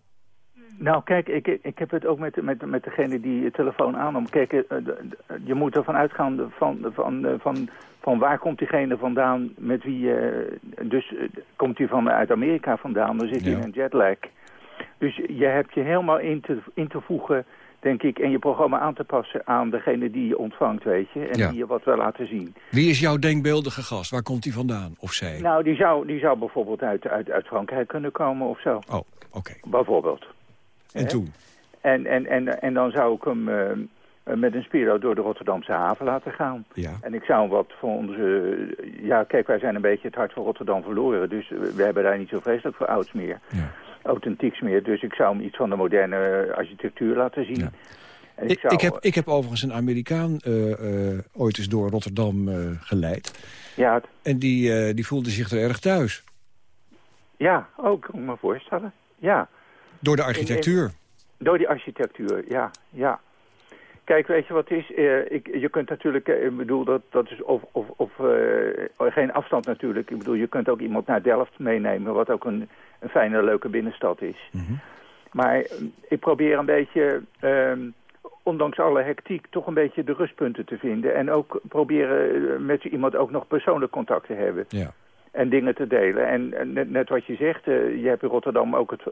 Nou kijk, ik, ik heb het ook met, met, met degene die je telefoon aannam. Kijk, de- je moet ervan uitgaan van, van, eh, van, van waar komt diegene vandaan met wie... eh, dus komt hij van uit Amerika vandaan, dan zit hij Ja. in een jetlag. Dus je hebt je helemaal in te, in te voegen, denk ik, en je programma aan te passen aan degene die je ontvangt, weet je. En Ja. die je wat wil laten zien. Wie is jouw denkbeeldige gast? Waar komt hij vandaan? Of zij? Nou, die zou, die zou bijvoorbeeld uit, uit, uit Frankrijk kunnen komen of zo. Oh, oké. Bijvoorbeeld. En toen? En, en, en, en dan zou ik hem eh, eh, met een Spiro door de Rotterdamse haven laten gaan. Ja. En ik zou hem wat voor onze... Ja, kijk, wij zijn een beetje het hart van Rotterdam verloren. Dus we hebben daar niet zo vreselijk voor ouds meer. Authentieks meer. Dus ik zou hem iets van de moderne architectuur laten zien. En Ik, zou, ik, heb, ik heb overigens een Amerikaan eh, eh, ooit eens door Rotterdam eh, geleid. Ja, het- En die, eh, die voelde zich er erg thuis. ja, ook, kan ik me voorstellen. Ja. Door de architectuur. Door die architectuur, ja, ja. Kijk, weet je wat het is? Eh, ik, je kunt natuurlijk, eh, ik bedoel, dat, dat is of, of, of eh, geen afstand natuurlijk. Ik bedoel, je kunt ook iemand naar Delft meenemen, wat ook een, een fijne, leuke binnenstad is. Maar eh, ik probeer een beetje, ehm, ondanks alle hectiek, toch een beetje de rustpunten te vinden. En ook proberen met iemand ook nog persoonlijk contact te hebben. Ja. En dingen te delen. En, en net, wat je zegt, je hebt in Rotterdam ook het,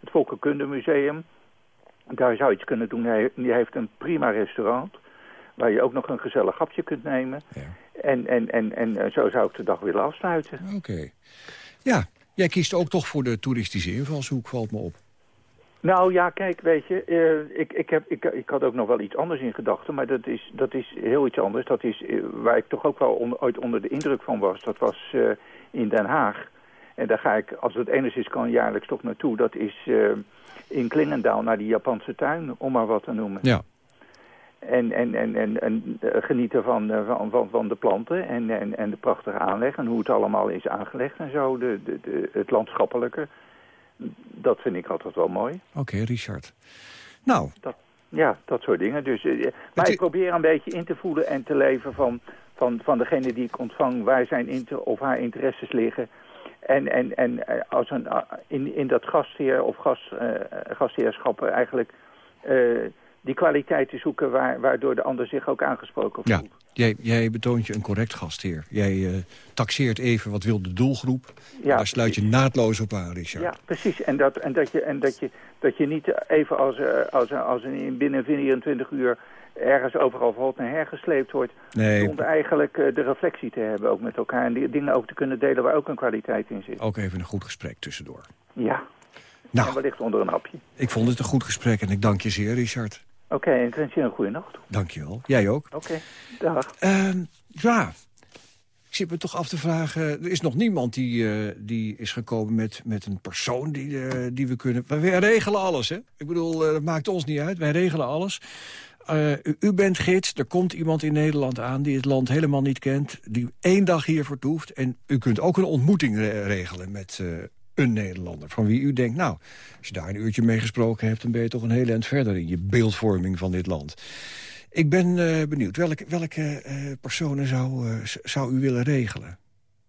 het Volkenkunde Museum. Daar zou je iets kunnen doen. Hij, die heeft een prima restaurant. Waar je ook nog een gezellig hapje kunt nemen. En, en, en, en eh, zo zou ik de dag willen afsluiten. Oké. Ja, jij kiest ook toch voor de toeristische invalshoek, valt me op. Nou ja, kijk, weet je, eh, ik, ik, heb, ik, ik had ook nog wel iets anders in gedachten, maar dat is, dat is heel iets anders. Dat is eh, waar ik toch ook wel on- ooit onder de indruk van was. Dat was in Den Haag. En daar ga ik, als het enigszins kan, jaarlijks toch naartoe. Dat is in Klingendaal naar die Japanse tuin, om maar wat te noemen. Ja. En, en, en, en, en eh, genieten van, eh, van, van, van de planten en, en, en de prachtige aanleg en hoe het allemaal is aangelegd en zo. De, de, de, het landschappelijke. Dat vind ik altijd wel mooi. Oké, Richard. Nou, Dat, ja, dat soort dingen. Dus, eh, maar ik probeer een beetje in te voelen en te leven van, van, van degene die ik ontvang, waar zijn inter, of haar interesses liggen. En, en, en eh, als een, eh, in, in dat gastheer of gast, eh, gastheerschap eigenlijk die kwaliteiten zoeken waar, waardoor de ander zich ook aangesproken voelt. ja, jij, jij betoont je een correct gastheer. Jij taxeert even wat wil de doelgroep. Ja, Daar sluit je naadloos op aan, Richard. Ja, precies. En dat, en dat, je, en dat, je, dat je niet even als, als, als een, in binnen 24 uur ergens overal valt en hergesleept wordt. Nee. Zonder eigenlijk eh, de reflectie te hebben ook met elkaar. En die dingen ook te kunnen delen waar ook een kwaliteit in zit. Ook even een goed gesprek tussendoor. Ja. Nou. En wellicht onder een hapje. Ik vond het een goed gesprek en ik dank je zeer, Richard. Oké, en ik wens je een goede nacht. Dank je wel. Jij ook. Oké, dag. Ehm, ja, ik zit me toch af te vragen... er is nog niemand die, eh, die is gekomen met, met een persoon die, eh, die we kunnen... Maar wij regelen alles, hè? Ik bedoel, dat maakt ons niet uit. Wij regelen alles. Eh, u, bent gids, er komt iemand in Nederland aan... die het land helemaal niet kent, die één dag hier vertoeft... en u kunt ook een ontmoeting re- regelen met eh, een Nederlander... van wie u denkt, nou, als je daar een uurtje mee gesproken hebt... dan ben je toch een heel eind verder in je beeldvorming van dit land. Ik ben eh, benieuwd, welke, welke personen zou, zou u willen regelen?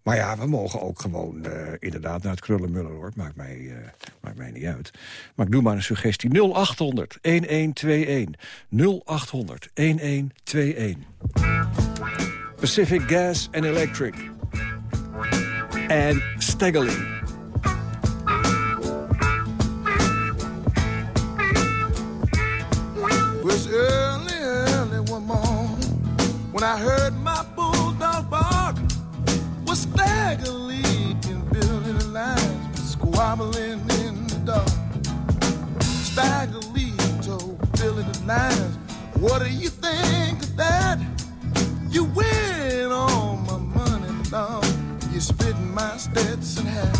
Maar ja, we mogen ook gewoon eh, inderdaad naar het krullenmullen, hoor. Maakt mij, eh, maakt mij niet uit. Maar ik doe maar een suggestie. 0800 1121. 0800 1121. Pacific Gas and Electric. En Steggling. was early, early one morning when I heard squabbling in the dark. Staggerly told oh, Billy the lines, what do you think of that? You win all my money, Lord. You spit my Stetson hat.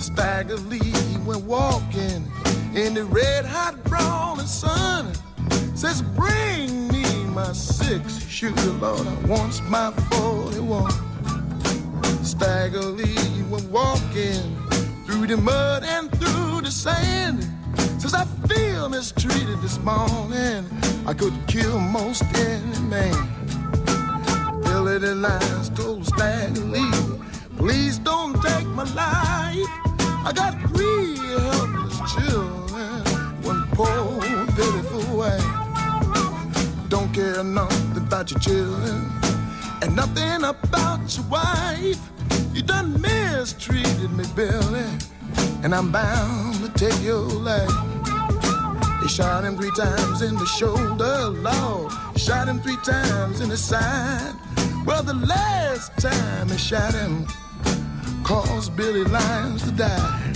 Stagger he went walking in the red hot brawling sun. Says, bring me my six shooter, Lord, I wants my 41. Staggerly he went walking through the mud and through the sand. Since I feel mistreated this morning. I could kill most any man. Billy the Lions told Staggerly, please don't take my life. I got three helpless children, one poor pitiful wife. Don't care nothing about your children and nothing about your wife. You done mistreated me, Billy, and I'm bound to take your life. They shot him three times in the shoulder, Lord. Shot him three times in the side. Well, the last time he shot him caused Billy Lyons to die.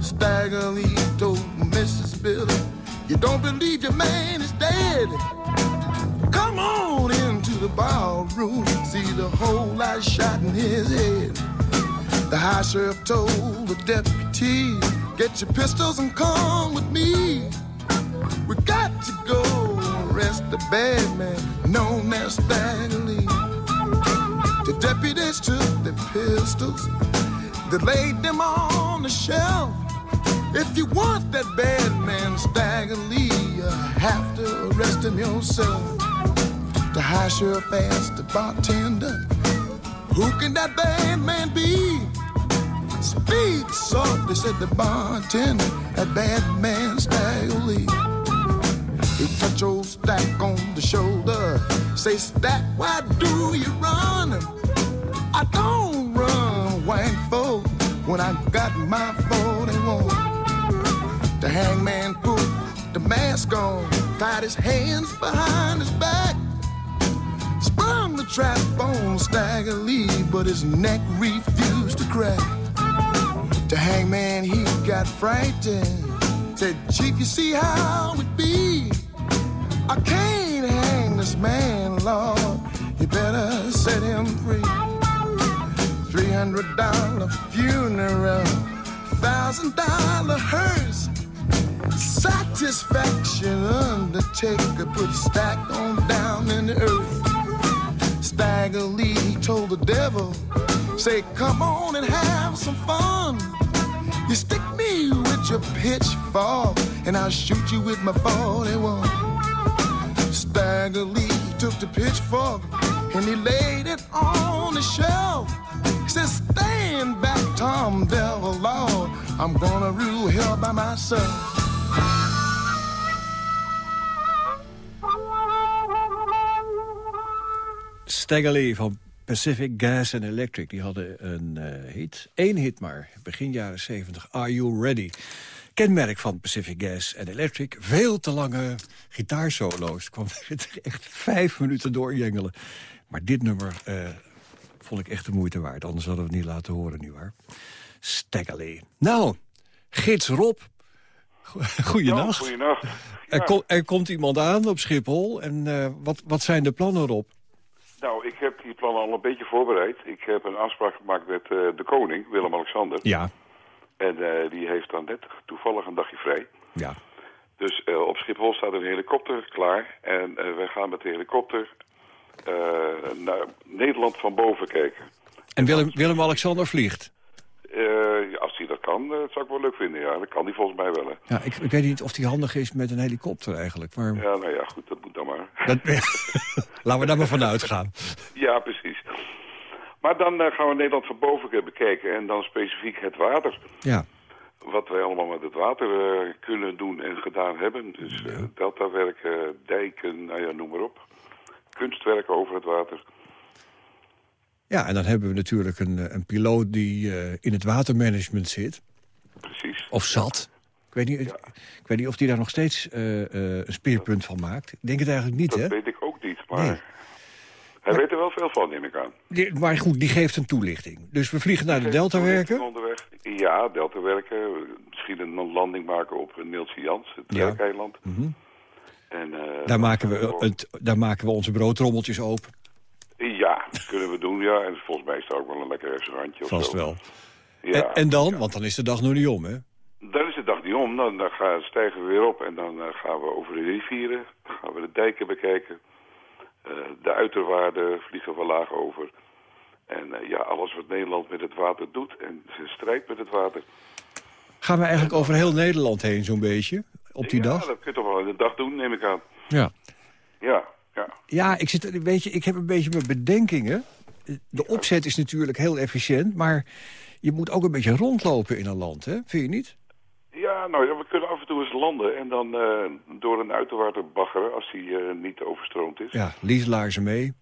Staggerly told Mrs. Billy, you don't believe your man is dead. Come on the ballroom, see the whole I shot in his head. The high sheriff told the deputy, get your pistols and come with me. We got to go arrest the bad man known as Staggerly. The deputies took the pistols, they laid them on the shelf. If you want that bad man Staggerly, you have to arrest him yourself. The high sheriff asked the bartender, Who can that bad man be? Speak softly, said the bartender, that bad man Staggerly. He touch old Stack on the shoulder, say, Stack, why do you run? I don't run, white folk, when I got my 41. The hangman put the mask on, tied his hands behind his back. The trap on Staggerly, but his neck refused to crack. The hangman, he got frightened. Said, Chief, you see how it be? I can't hang this man, Lord. You better set him free. Three hundred dollar funeral, thousand dollar hearse. Satisfaction undertaker put stack on down in the earth. Staggerly told the devil, say, come on and have some fun. You stick me with your pitchfork, and I'll shoot you with my 41. Staggerly took the pitchfork, and he laid it on the shelf. He said, stand back, Tom Devil, Lord. I'm gonna rule hell by myself. Staggerly van Pacific Gas and Electric. Die hadden een eh, hit, één hit maar, begin jaren 70. Are You Ready? Kenmerk van Pacific Gas and Electric. Veel te lange gitaarsolo's. Ik kwam echt vijf minuten doorjengelen. Maar dit nummer eh, vond ik echt de moeite waard. Anders hadden we het niet laten horen, nietwaar? Staggerly. Nou, gids Rob. Goeienacht. Ja, goeienacht. Er, kom- er komt iemand aan op Schiphol. En eh, wat, wat zijn de plannen, Rob? Nou, ik heb die plannen al een beetje voorbereid. Ik heb een afspraak gemaakt met eh, de koning, Willem-Alexander. Ja. En eh, die heeft dan net toevallig een dagje vrij. Ja. Dus eh, op Schiphol staat een helikopter klaar. En wij gaan met de helikopter naar Nederland van boven kijken. En Willem- Willem-Alexander vliegt. Eh, als hij dat kan, eh, dat zou ik wel leuk vinden. Ja, dat kan hij volgens mij wel. Hè. Ja, ik, ik weet niet of die handig is met een helikopter eigenlijk. Maar Ja, nou ja, goed, dat moet dan maar. dat, laten we daar maar vanuit gaan. Ja, precies. Maar dan eh, gaan we Nederland van boven bekijken en dan specifiek het water. Ja. Wat wij allemaal met het water eh, kunnen doen en gedaan hebben. Dus eh deltawerken, dijken, nou ja, noem maar op. Kunstwerken over het water. Ja, en dan hebben we natuurlijk een, eh, een piloot die eh, in het watermanagement zit. Precies. Of zat. Ik weet niet, ik weet niet of die daar nog steeds eh, eh, een speerpunt van maakt. Ik denk het eigenlijk niet, Dat hè? weet ik ook niet, maar Nee. hij weet er wel veel van, neem ik aan. Die- maar goed, die geeft een toelichting. Dus we vliegen naar de Deltawerken. Onderweg. Ja, deltawerken. Misschien een landing maken op Neeltje Jans, het Ja. werkeiland. Mhm. En, eh, Daar, maken we, het, daar maken we onze broodtrommeltjes open. Ja, dat kunnen we doen, ja. En volgens mij is er ook wel een lekker restaurantje of Vast zo. wel. En, en dan? Want dan is de dag nog niet om, hè? Dan is de dag niet om, dan, dan gaan, stijgen we weer op en dan eh, gaan we over de rivieren, dan gaan we de dijken bekijken. Eh, de uiterwaarden vliegen we laag over. En eh, ja, alles wat Nederland met het water doet en zijn strijd met het water. Gaan we eigenlijk over heel Nederland heen zo'n beetje? Op die ja, dag? dat kun je toch wel in de dag doen, neem ik aan. Ja. Ja, ja. Ja, ik, zit, weet je, ik heb een beetje mijn bedenkingen. De opzet is natuurlijk heel efficiënt, maar je moet ook een beetje rondlopen in een land, hè? Vind je niet? Ja, nou ja, we kunnen af en toe eens landen en dan eh, door een uiterwaarder baggeren als die eh, niet overstroomd is. Ja, Lieselaarzen mee.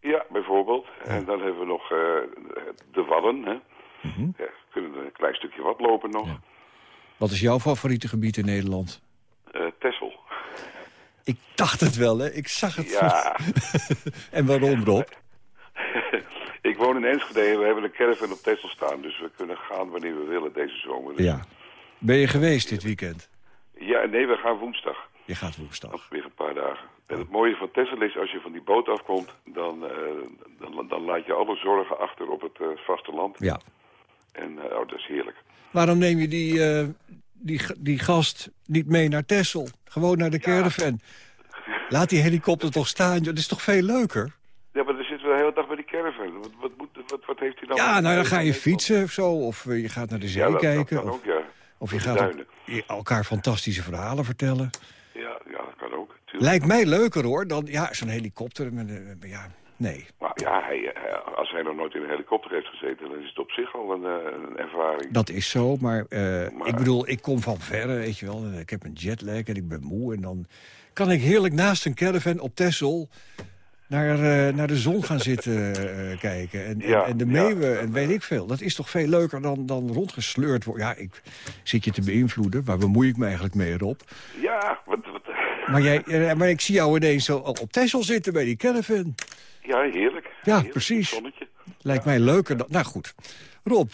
Ja, bijvoorbeeld. En dan hebben we nog eh, de Wadden. Hè. Mhm. ja, we kunnen een klein stukje wat lopen nog. Wat is jouw favoriete gebied in Nederland? Ik dacht het wel, hè? Ik zag het. Ja. en waarom, Rob? ik woon in Enschede en we hebben een caravan op Texel staan. Dus we kunnen gaan wanneer we willen deze zomer. Ja. Ben je geweest dit weekend? Ja, nee, we gaan woensdag. Je gaat woensdag. Nog weer een paar dagen. En het mooie van Texel is, als je van die boot afkomt... dan, eh, dan, dan laat je alle zorgen achter op het eh, vasteland. Ja. En eh, oh, dat is heerlijk. Waarom neem je die, die, die gast niet mee naar Texel? Gewoon naar de caravan. Laat die helikopter toch staan. Dat is toch veel leuker? Ja, maar dan zitten we de hele dag bij die caravan. Wat, wat, moet, wat, wat heeft hij dan... Ja, nou dan ga je fietsen of zo. Of eh, je gaat naar de zee Ja, dat- dat kijken. kan of, ook, ja. of je gaat elkaar fantastische verhalen vertellen. Ja, ja, dat kan ook. Lijkt mij leuker hoor, dan ja, zo'n helikopter. Met- ja, nee. Maar ja, hij, eh, als hij nog nooit in een helikopter heeft gezeten... dan is het op zich al een, eh, een ervaring. Dat is zo, maar, eh, ik bedoel, ik kom van verre, weet je wel. En Ik heb een jetlag en ik ben moe. En dan kan ik heerlijk naast een caravan op Texel naar, naar de zon gaan zitten kijken. En, en- Ja, en de ja. meeuwen en weet ik veel. Dat is toch veel leuker dan, dan rondgesleurd worden. Ja, ik zit je te beïnvloeden, waar bemoei ik me eigenlijk mee, Rob? Ja, wat, wat, Maar, jij, maar ik zie jou ineens zo op Texel zitten bij die caravan. Ja, heerlijk. Ja, Heerlijk, precies. Zonnetje. Lijkt mij leuker dan... Nou goed. Rob,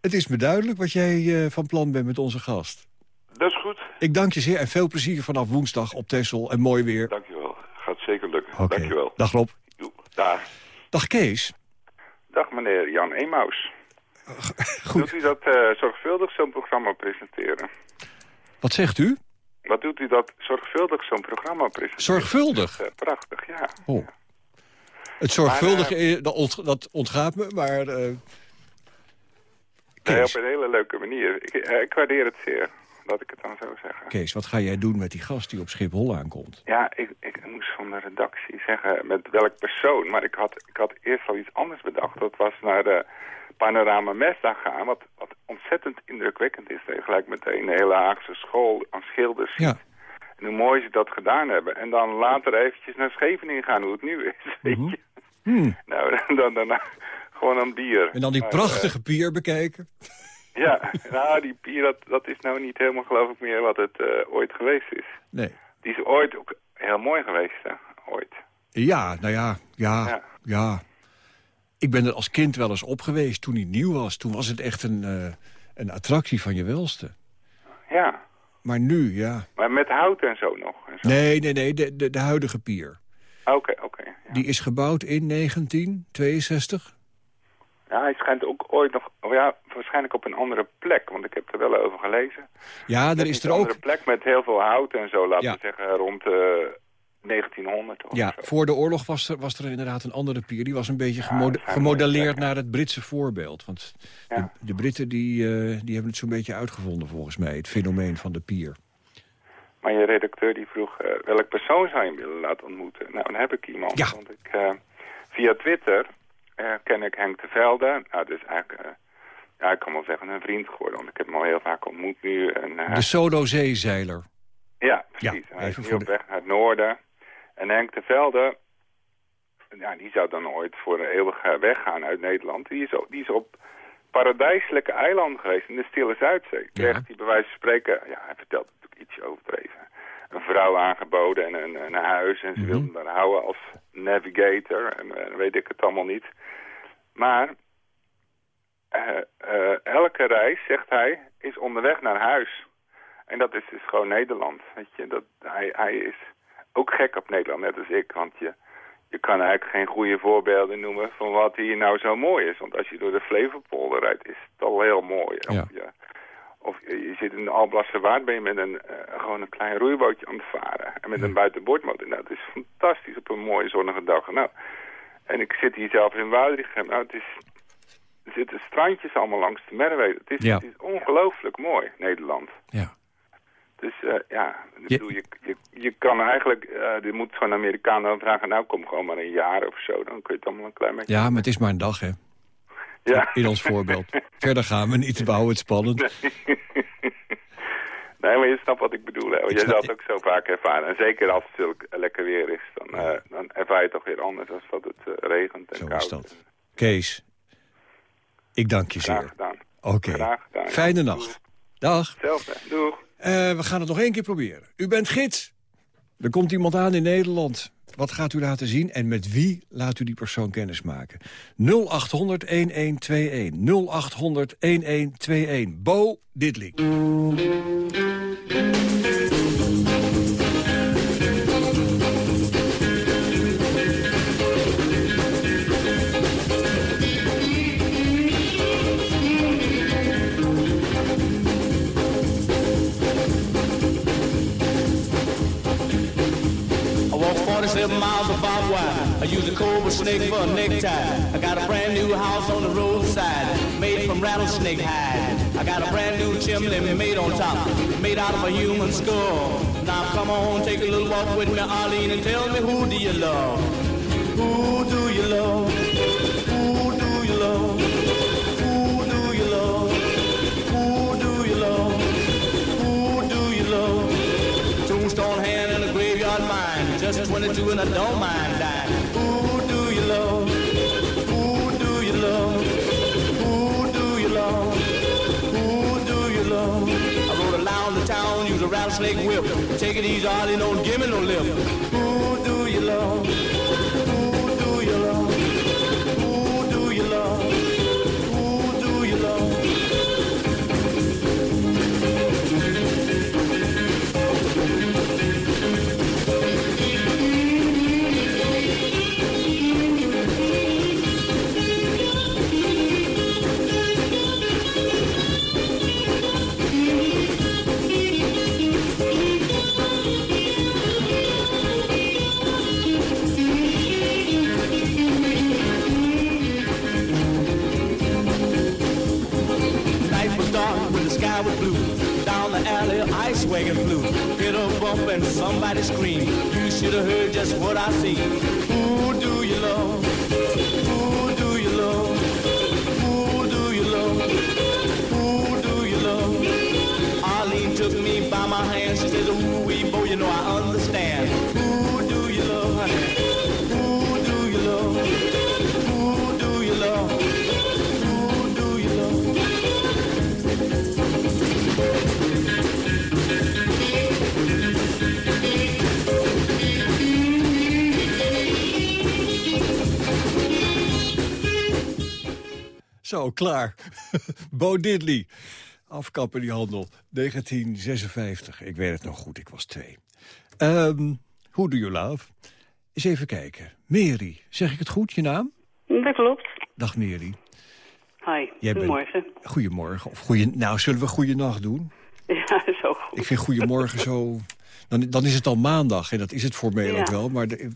het is me duidelijk wat jij eh, van plan bent met onze gast. Dat is goed. Ik dank je zeer en veel plezier vanaf woensdag op Texel en mooi weer. Dankjewel. Gaat zeker lukken. Oké. Dankjewel. Dag Rob. Dag. Dag Kees. Dag meneer Jan Emaus. Doet u dat eh, zorgvuldig zo'n programma presenteren? Wat zegt u? Wat doet u dat zorgvuldig zo'n programma presenteren? Zorgvuldig? Eh, prachtig, ja. Oh. Het zorgvuldige, eh, dat, ont- dat ontgaat me, maar... Nee, Kees. op een hele leuke manier. Ik, eh, ik waardeer het zeer, laat ik het dan zo zeggen. Kees, wat ga jij doen met die gast die op Schiphol aankomt? Ja, ik, ik moest van de redactie zeggen met welk persoon. Maar ik had, ik had eerst al iets anders bedacht. Dat was naar de Panorama Mesdag gaan. Wat, wat ontzettend indrukwekkend is. Dat je gelijk meteen de hele Haagse school aan schilders ziet. En hoe mooi ze dat gedaan hebben. En dan later eventjes naar Scheveningen gaan, hoe het nu is. Weet je? Hmm. Nou, dan daarna gewoon een bier. En dan die Maar, prachtige pier bekijken? eh, ja, nou, die bier, dat, dat is nou niet helemaal geloof ik meer wat het eh, ooit geweest is. Nee. Die is ooit ook heel mooi geweest, hè? Ooit. Ja, nou ja, ja, Ja. ja. Ik ben er als kind wel eens op geweest toen hij nieuw was. Toen was het echt een, eh, een attractie van je welste. Ja, Maar nu, ja. maar met hout en zo nog. en zo. Nee, nee, nee, de, de, de huidige pier. Oké, oké. Die is gebouwd in 1962. Ja, hij schijnt ook ooit nog... Oh ja, waarschijnlijk op een andere plek, want ik heb er wel over gelezen. Ja, er is een er ook... andere plek met heel veel hout en zo, laten Ja. we zeggen, rond eh 1900 of Ja, zo. voor de oorlog was er, was er inderdaad een andere pier. Die was een beetje Ja, gemode- gemodelleerd naar het Britse voorbeeld. Want Ja. de, de Britten die, eh, die hebben het zo'n beetje uitgevonden volgens mij. Het fenomeen van de pier. Maar je redacteur die vroeg, eh, welk persoon zou je willen laten ontmoeten? Nou, dan heb ik iemand. Ja. Want ik, eh, via Twitter ken ik Henk de Velde. Nou, dus eigenlijk, ja, ik kan wel zeggen een vriend geworden. Want ik heb hem al heel vaak ontmoet nu. En, De Sodo-zeezeiler. Ja, precies. Ja, Hij is nu op weg naar het noorden. En Henk de Velde, ja, die zou dan ooit voor een eeuwig weggaan uit Nederland. Die is, op, die is op paradijselijke eilanden geweest in de Stille Zuidzee. Kreeg hij bij wijze van spreken, ja, hij vertelt natuurlijk ietsje overdreven. Een vrouw aangeboden en een, een huis en ze wilden hem daar houden als navigator en eh, weet ik het allemaal niet. Maar eh, eh, elke reis, zegt hij, is onderweg naar huis. En dat is dus gewoon Nederland. Weet je, dat, hij, hij is ook gek op Nederland, net als ik. Want je, je kan eigenlijk geen goede voorbeelden noemen van wat hier nou zo mooi is. Want als je door de Flevopolder rijdt, is het al heel mooi. Of, je, of je, je zit in de Alblasserwaard, ben je met een, eh, gewoon een klein roeibootje aan het varen. En met een buitenboordmotor. Nou, het is fantastisch op een mooie zonnige dag. Nou, en ik zit hier zelf in Woudrichem. Nou, het is, er zitten strandjes allemaal langs de Merwe. Het is, Ja. is ongelooflijk mooi, Nederland. Ja. Dus eh, ja, ik bedoel, je, je, je kan eigenlijk, je moet gewoon Amerikanen dan vragen, nou kom gewoon maar een jaar of zo, dan kun je het allemaal een klein beetje... Ja, maar het is maar een dag, hè? Ja. In ons voorbeeld. Verder gaan we niet, we houden het spannend. Nee, maar je snapt wat ik bedoel. Hè. Je snap- zal het ook zo vaak ervaren. En zeker als het zulk lekker weer is, dan, eh, dan ervaar je het toch weer anders als dat het regent en Zo koud is dat. Kees, ik dank je Graag zeer. gedaan. Oké. Graag gedaan. Fijne nacht. Dag. Hetzelfde. Doeg. Eh, we gaan het nog één keer proberen. U bent gids. Er komt iemand aan in Nederland. Wat gaat u laten zien en met wie laat u die persoon kennis maken? 0800 1121. 0800 1121. Bo Diddley. I use a cobra snake for a necktie. I got a brand new house on the roadside, made from rattlesnake hide. I got a brand new chimney made on top, made out of a human skull. Now come on, take a little walk with me, Arlene, and tell me who do you love? Who do you love? Who do you love? Who do you love? Who do you love? Tombstone hand and a graveyard mind. Just 22 and I don't mind rattlesnake whip. Take it easy, Arlie, don't give me no lip. Who do you love? assim. Klaar. Bo Diddley. Afkappen die handel. 1956. Ik weet het nog goed, ik was twee. Ehm Who do you love? Eens even kijken. Mary, zeg ik het goed, je naam? Dat klopt. Dag Mary. Hi, Jij bent- goedemorgen. Goedemorgen. Of goeie, nou, zullen we goeienacht doen? Ja, zo goed. Ik vind goedemorgen zo... Dan, dan is het al maandag en dat is het formeel Ja. ook wel. Maar de-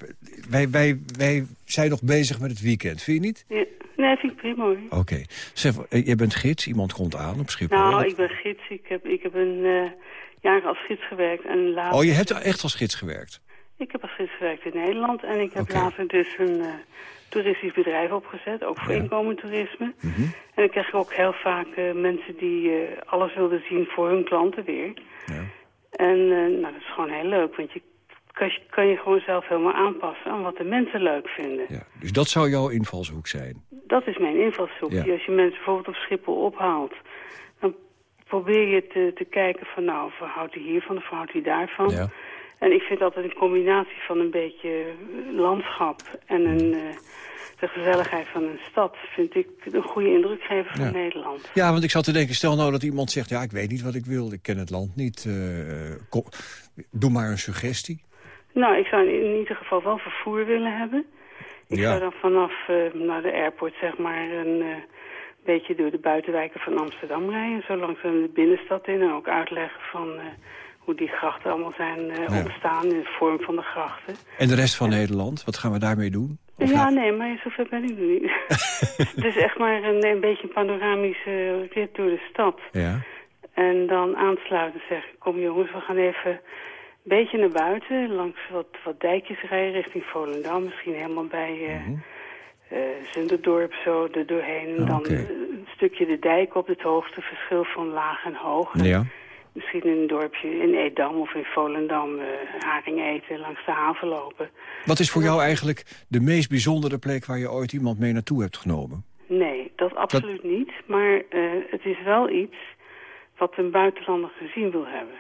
wij, wij, wij zijn nog bezig met het weekend, vind je niet? Ja, nee, vind ik prima hoor. Oké. Zeg, eh, jij bent gids, iemand komt aan op Schiphol. Nou, ik ben gids. Ik heb, ik heb een eh jaar als gids gewerkt. En later, Oh, je hebt echt als gids gewerkt? Ik heb als gids gewerkt in Nederland. En ik heb later dus een eh, toeristisch bedrijf opgezet. Ook voor inkomend toerisme. Mhm. En ik kreeg ook heel vaak mensen die alles wilden zien voor hun klanten weer. En eh, nou, dat is gewoon heel leuk. Want je kan, kan je gewoon zelf helemaal aanpassen aan wat de mensen leuk vinden. Dus dat zou jouw invalshoek zijn? Dat is mijn invalshoek. Ja. Als je mensen bijvoorbeeld op Schiphol ophaalt... dan probeer je te, te kijken van nou, verhoudt hij hiervan of verhoudt hij daarvan. Ja. En ik vind altijd een combinatie van een beetje eh, landschap en een, eh, de gezelligheid van een stad... vind ik een goede indruk geven van Ja. Nederland. Ja, want ik zat te denken, stel nou dat iemand zegt... ja, ik weet niet wat ik wil, ik ken het land niet. eh, kom- doe maar een suggestie. Nou, ik zou in ieder geval wel vervoer willen hebben. Ik Ja. zou dan vanaf eh, naar de airport, zeg maar, een eh, beetje door de buitenwijken van Amsterdam rijden. Zo langzaam de binnenstad in en ook uitleggen van eh, hoe die grachten allemaal zijn Ja. ontstaan in de vorm van de grachten. En de rest van Nederland, wat gaan we daarmee doen? Of ja, nou- nee, maar zover ben ik nu niet. Het is echt maar een, een beetje een panoramische rit door de stad. Ja. En dan aansluiten zeggen, kom jongens, we gaan even een beetje naar buiten. Langs wat, wat dijkjes rijden richting Volendam. Misschien helemaal bij eh, Zunderdorp zo er doorheen. En dan Oké. eh, een stukje de dijk op het hoogste verschil van laag en hoog. Ja. Misschien in een dorpje in Edam of in Volendam haring eten, langs de haven lopen. Wat is voor jou eigenlijk de meest bijzondere plek... waar je ooit iemand mee naartoe hebt genomen? Nee, dat absoluut niet. Maar het is wel iets wat een buitenlander gezien wil hebben.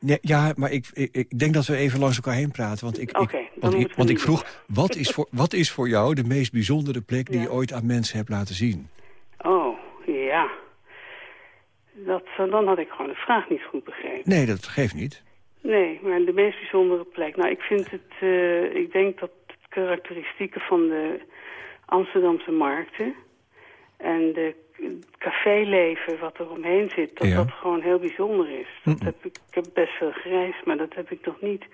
Nee, ja, maar ik, ik, ik denk dat we even langs elkaar heen praten. Want ik, ik, want, ik, want vroeg, wat is, voor, wat is voor jou de meest bijzondere plek... die je ooit aan mensen hebt laten zien? Oh, ja. Dat, dan had ik gewoon de vraag niet goed begrepen. Nee, dat geeft niet. Nee, maar de meest bijzondere plek. Nou, ik vind het, eh, ik denk dat het karakteristieken van de Amsterdamse markten en de caféleven wat er omheen zit, dat Ja. dat gewoon heel bijzonder is. Dat heb ik, ik heb best veel gereisd, maar dat heb ik nog niet.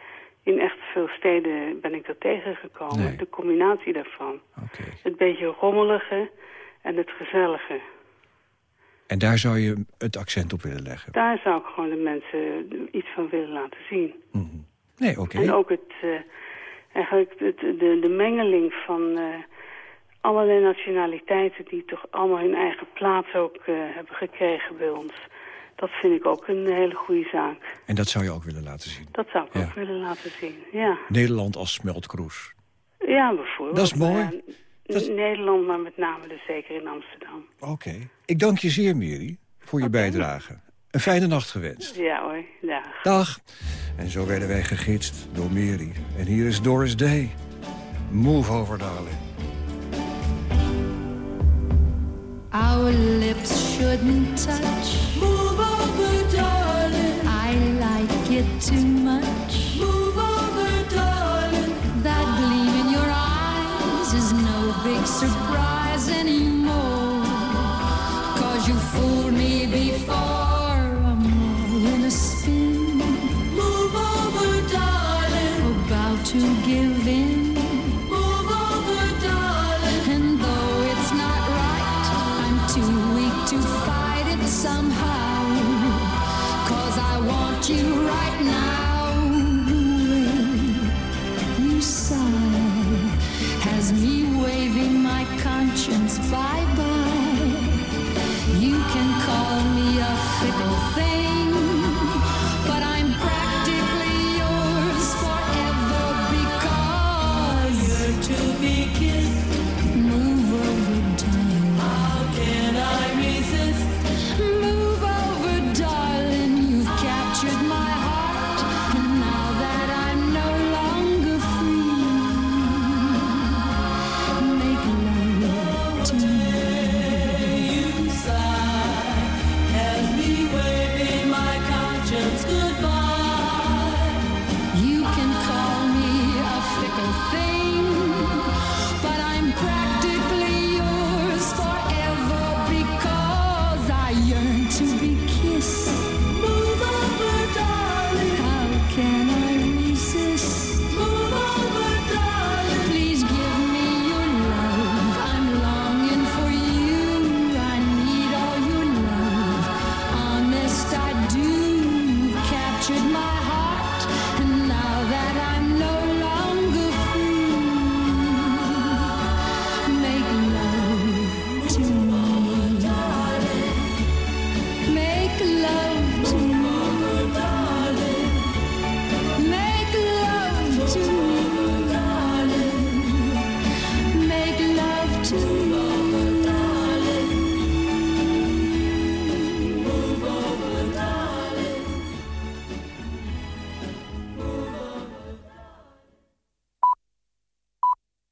In echt veel steden ben ik dat tegengekomen. Nee. De combinatie daarvan. Het beetje rommelige en het gezellige. En daar zou je het accent op willen leggen. Daar zou ik gewoon de mensen iets van willen laten zien. Nee, oké. En ook het, eh, eigenlijk het, de, de mengeling van eh, allerlei nationaliteiten... die toch allemaal hun eigen plaats ook eh, hebben gekregen bij ons. Dat vind ik ook een hele goede zaak. En dat zou je ook willen laten zien. Dat zou ik Ja. ook willen laten zien, ja. Nederland als smeltkroes. Ja, bijvoorbeeld. Dat is mooi. Ja, N- Nederland, maar met name dus zeker in Amsterdam. Oké. Ik dank je zeer, Miri, voor je bijdrage. Een fijne nacht gewenst. Ja hoor, dag. Dag. En zo werden wij gegidst door Miri. En hier is Doris Day. Move over, darling. Our lips shouldn't touch. Move over, darling. I like it too much. You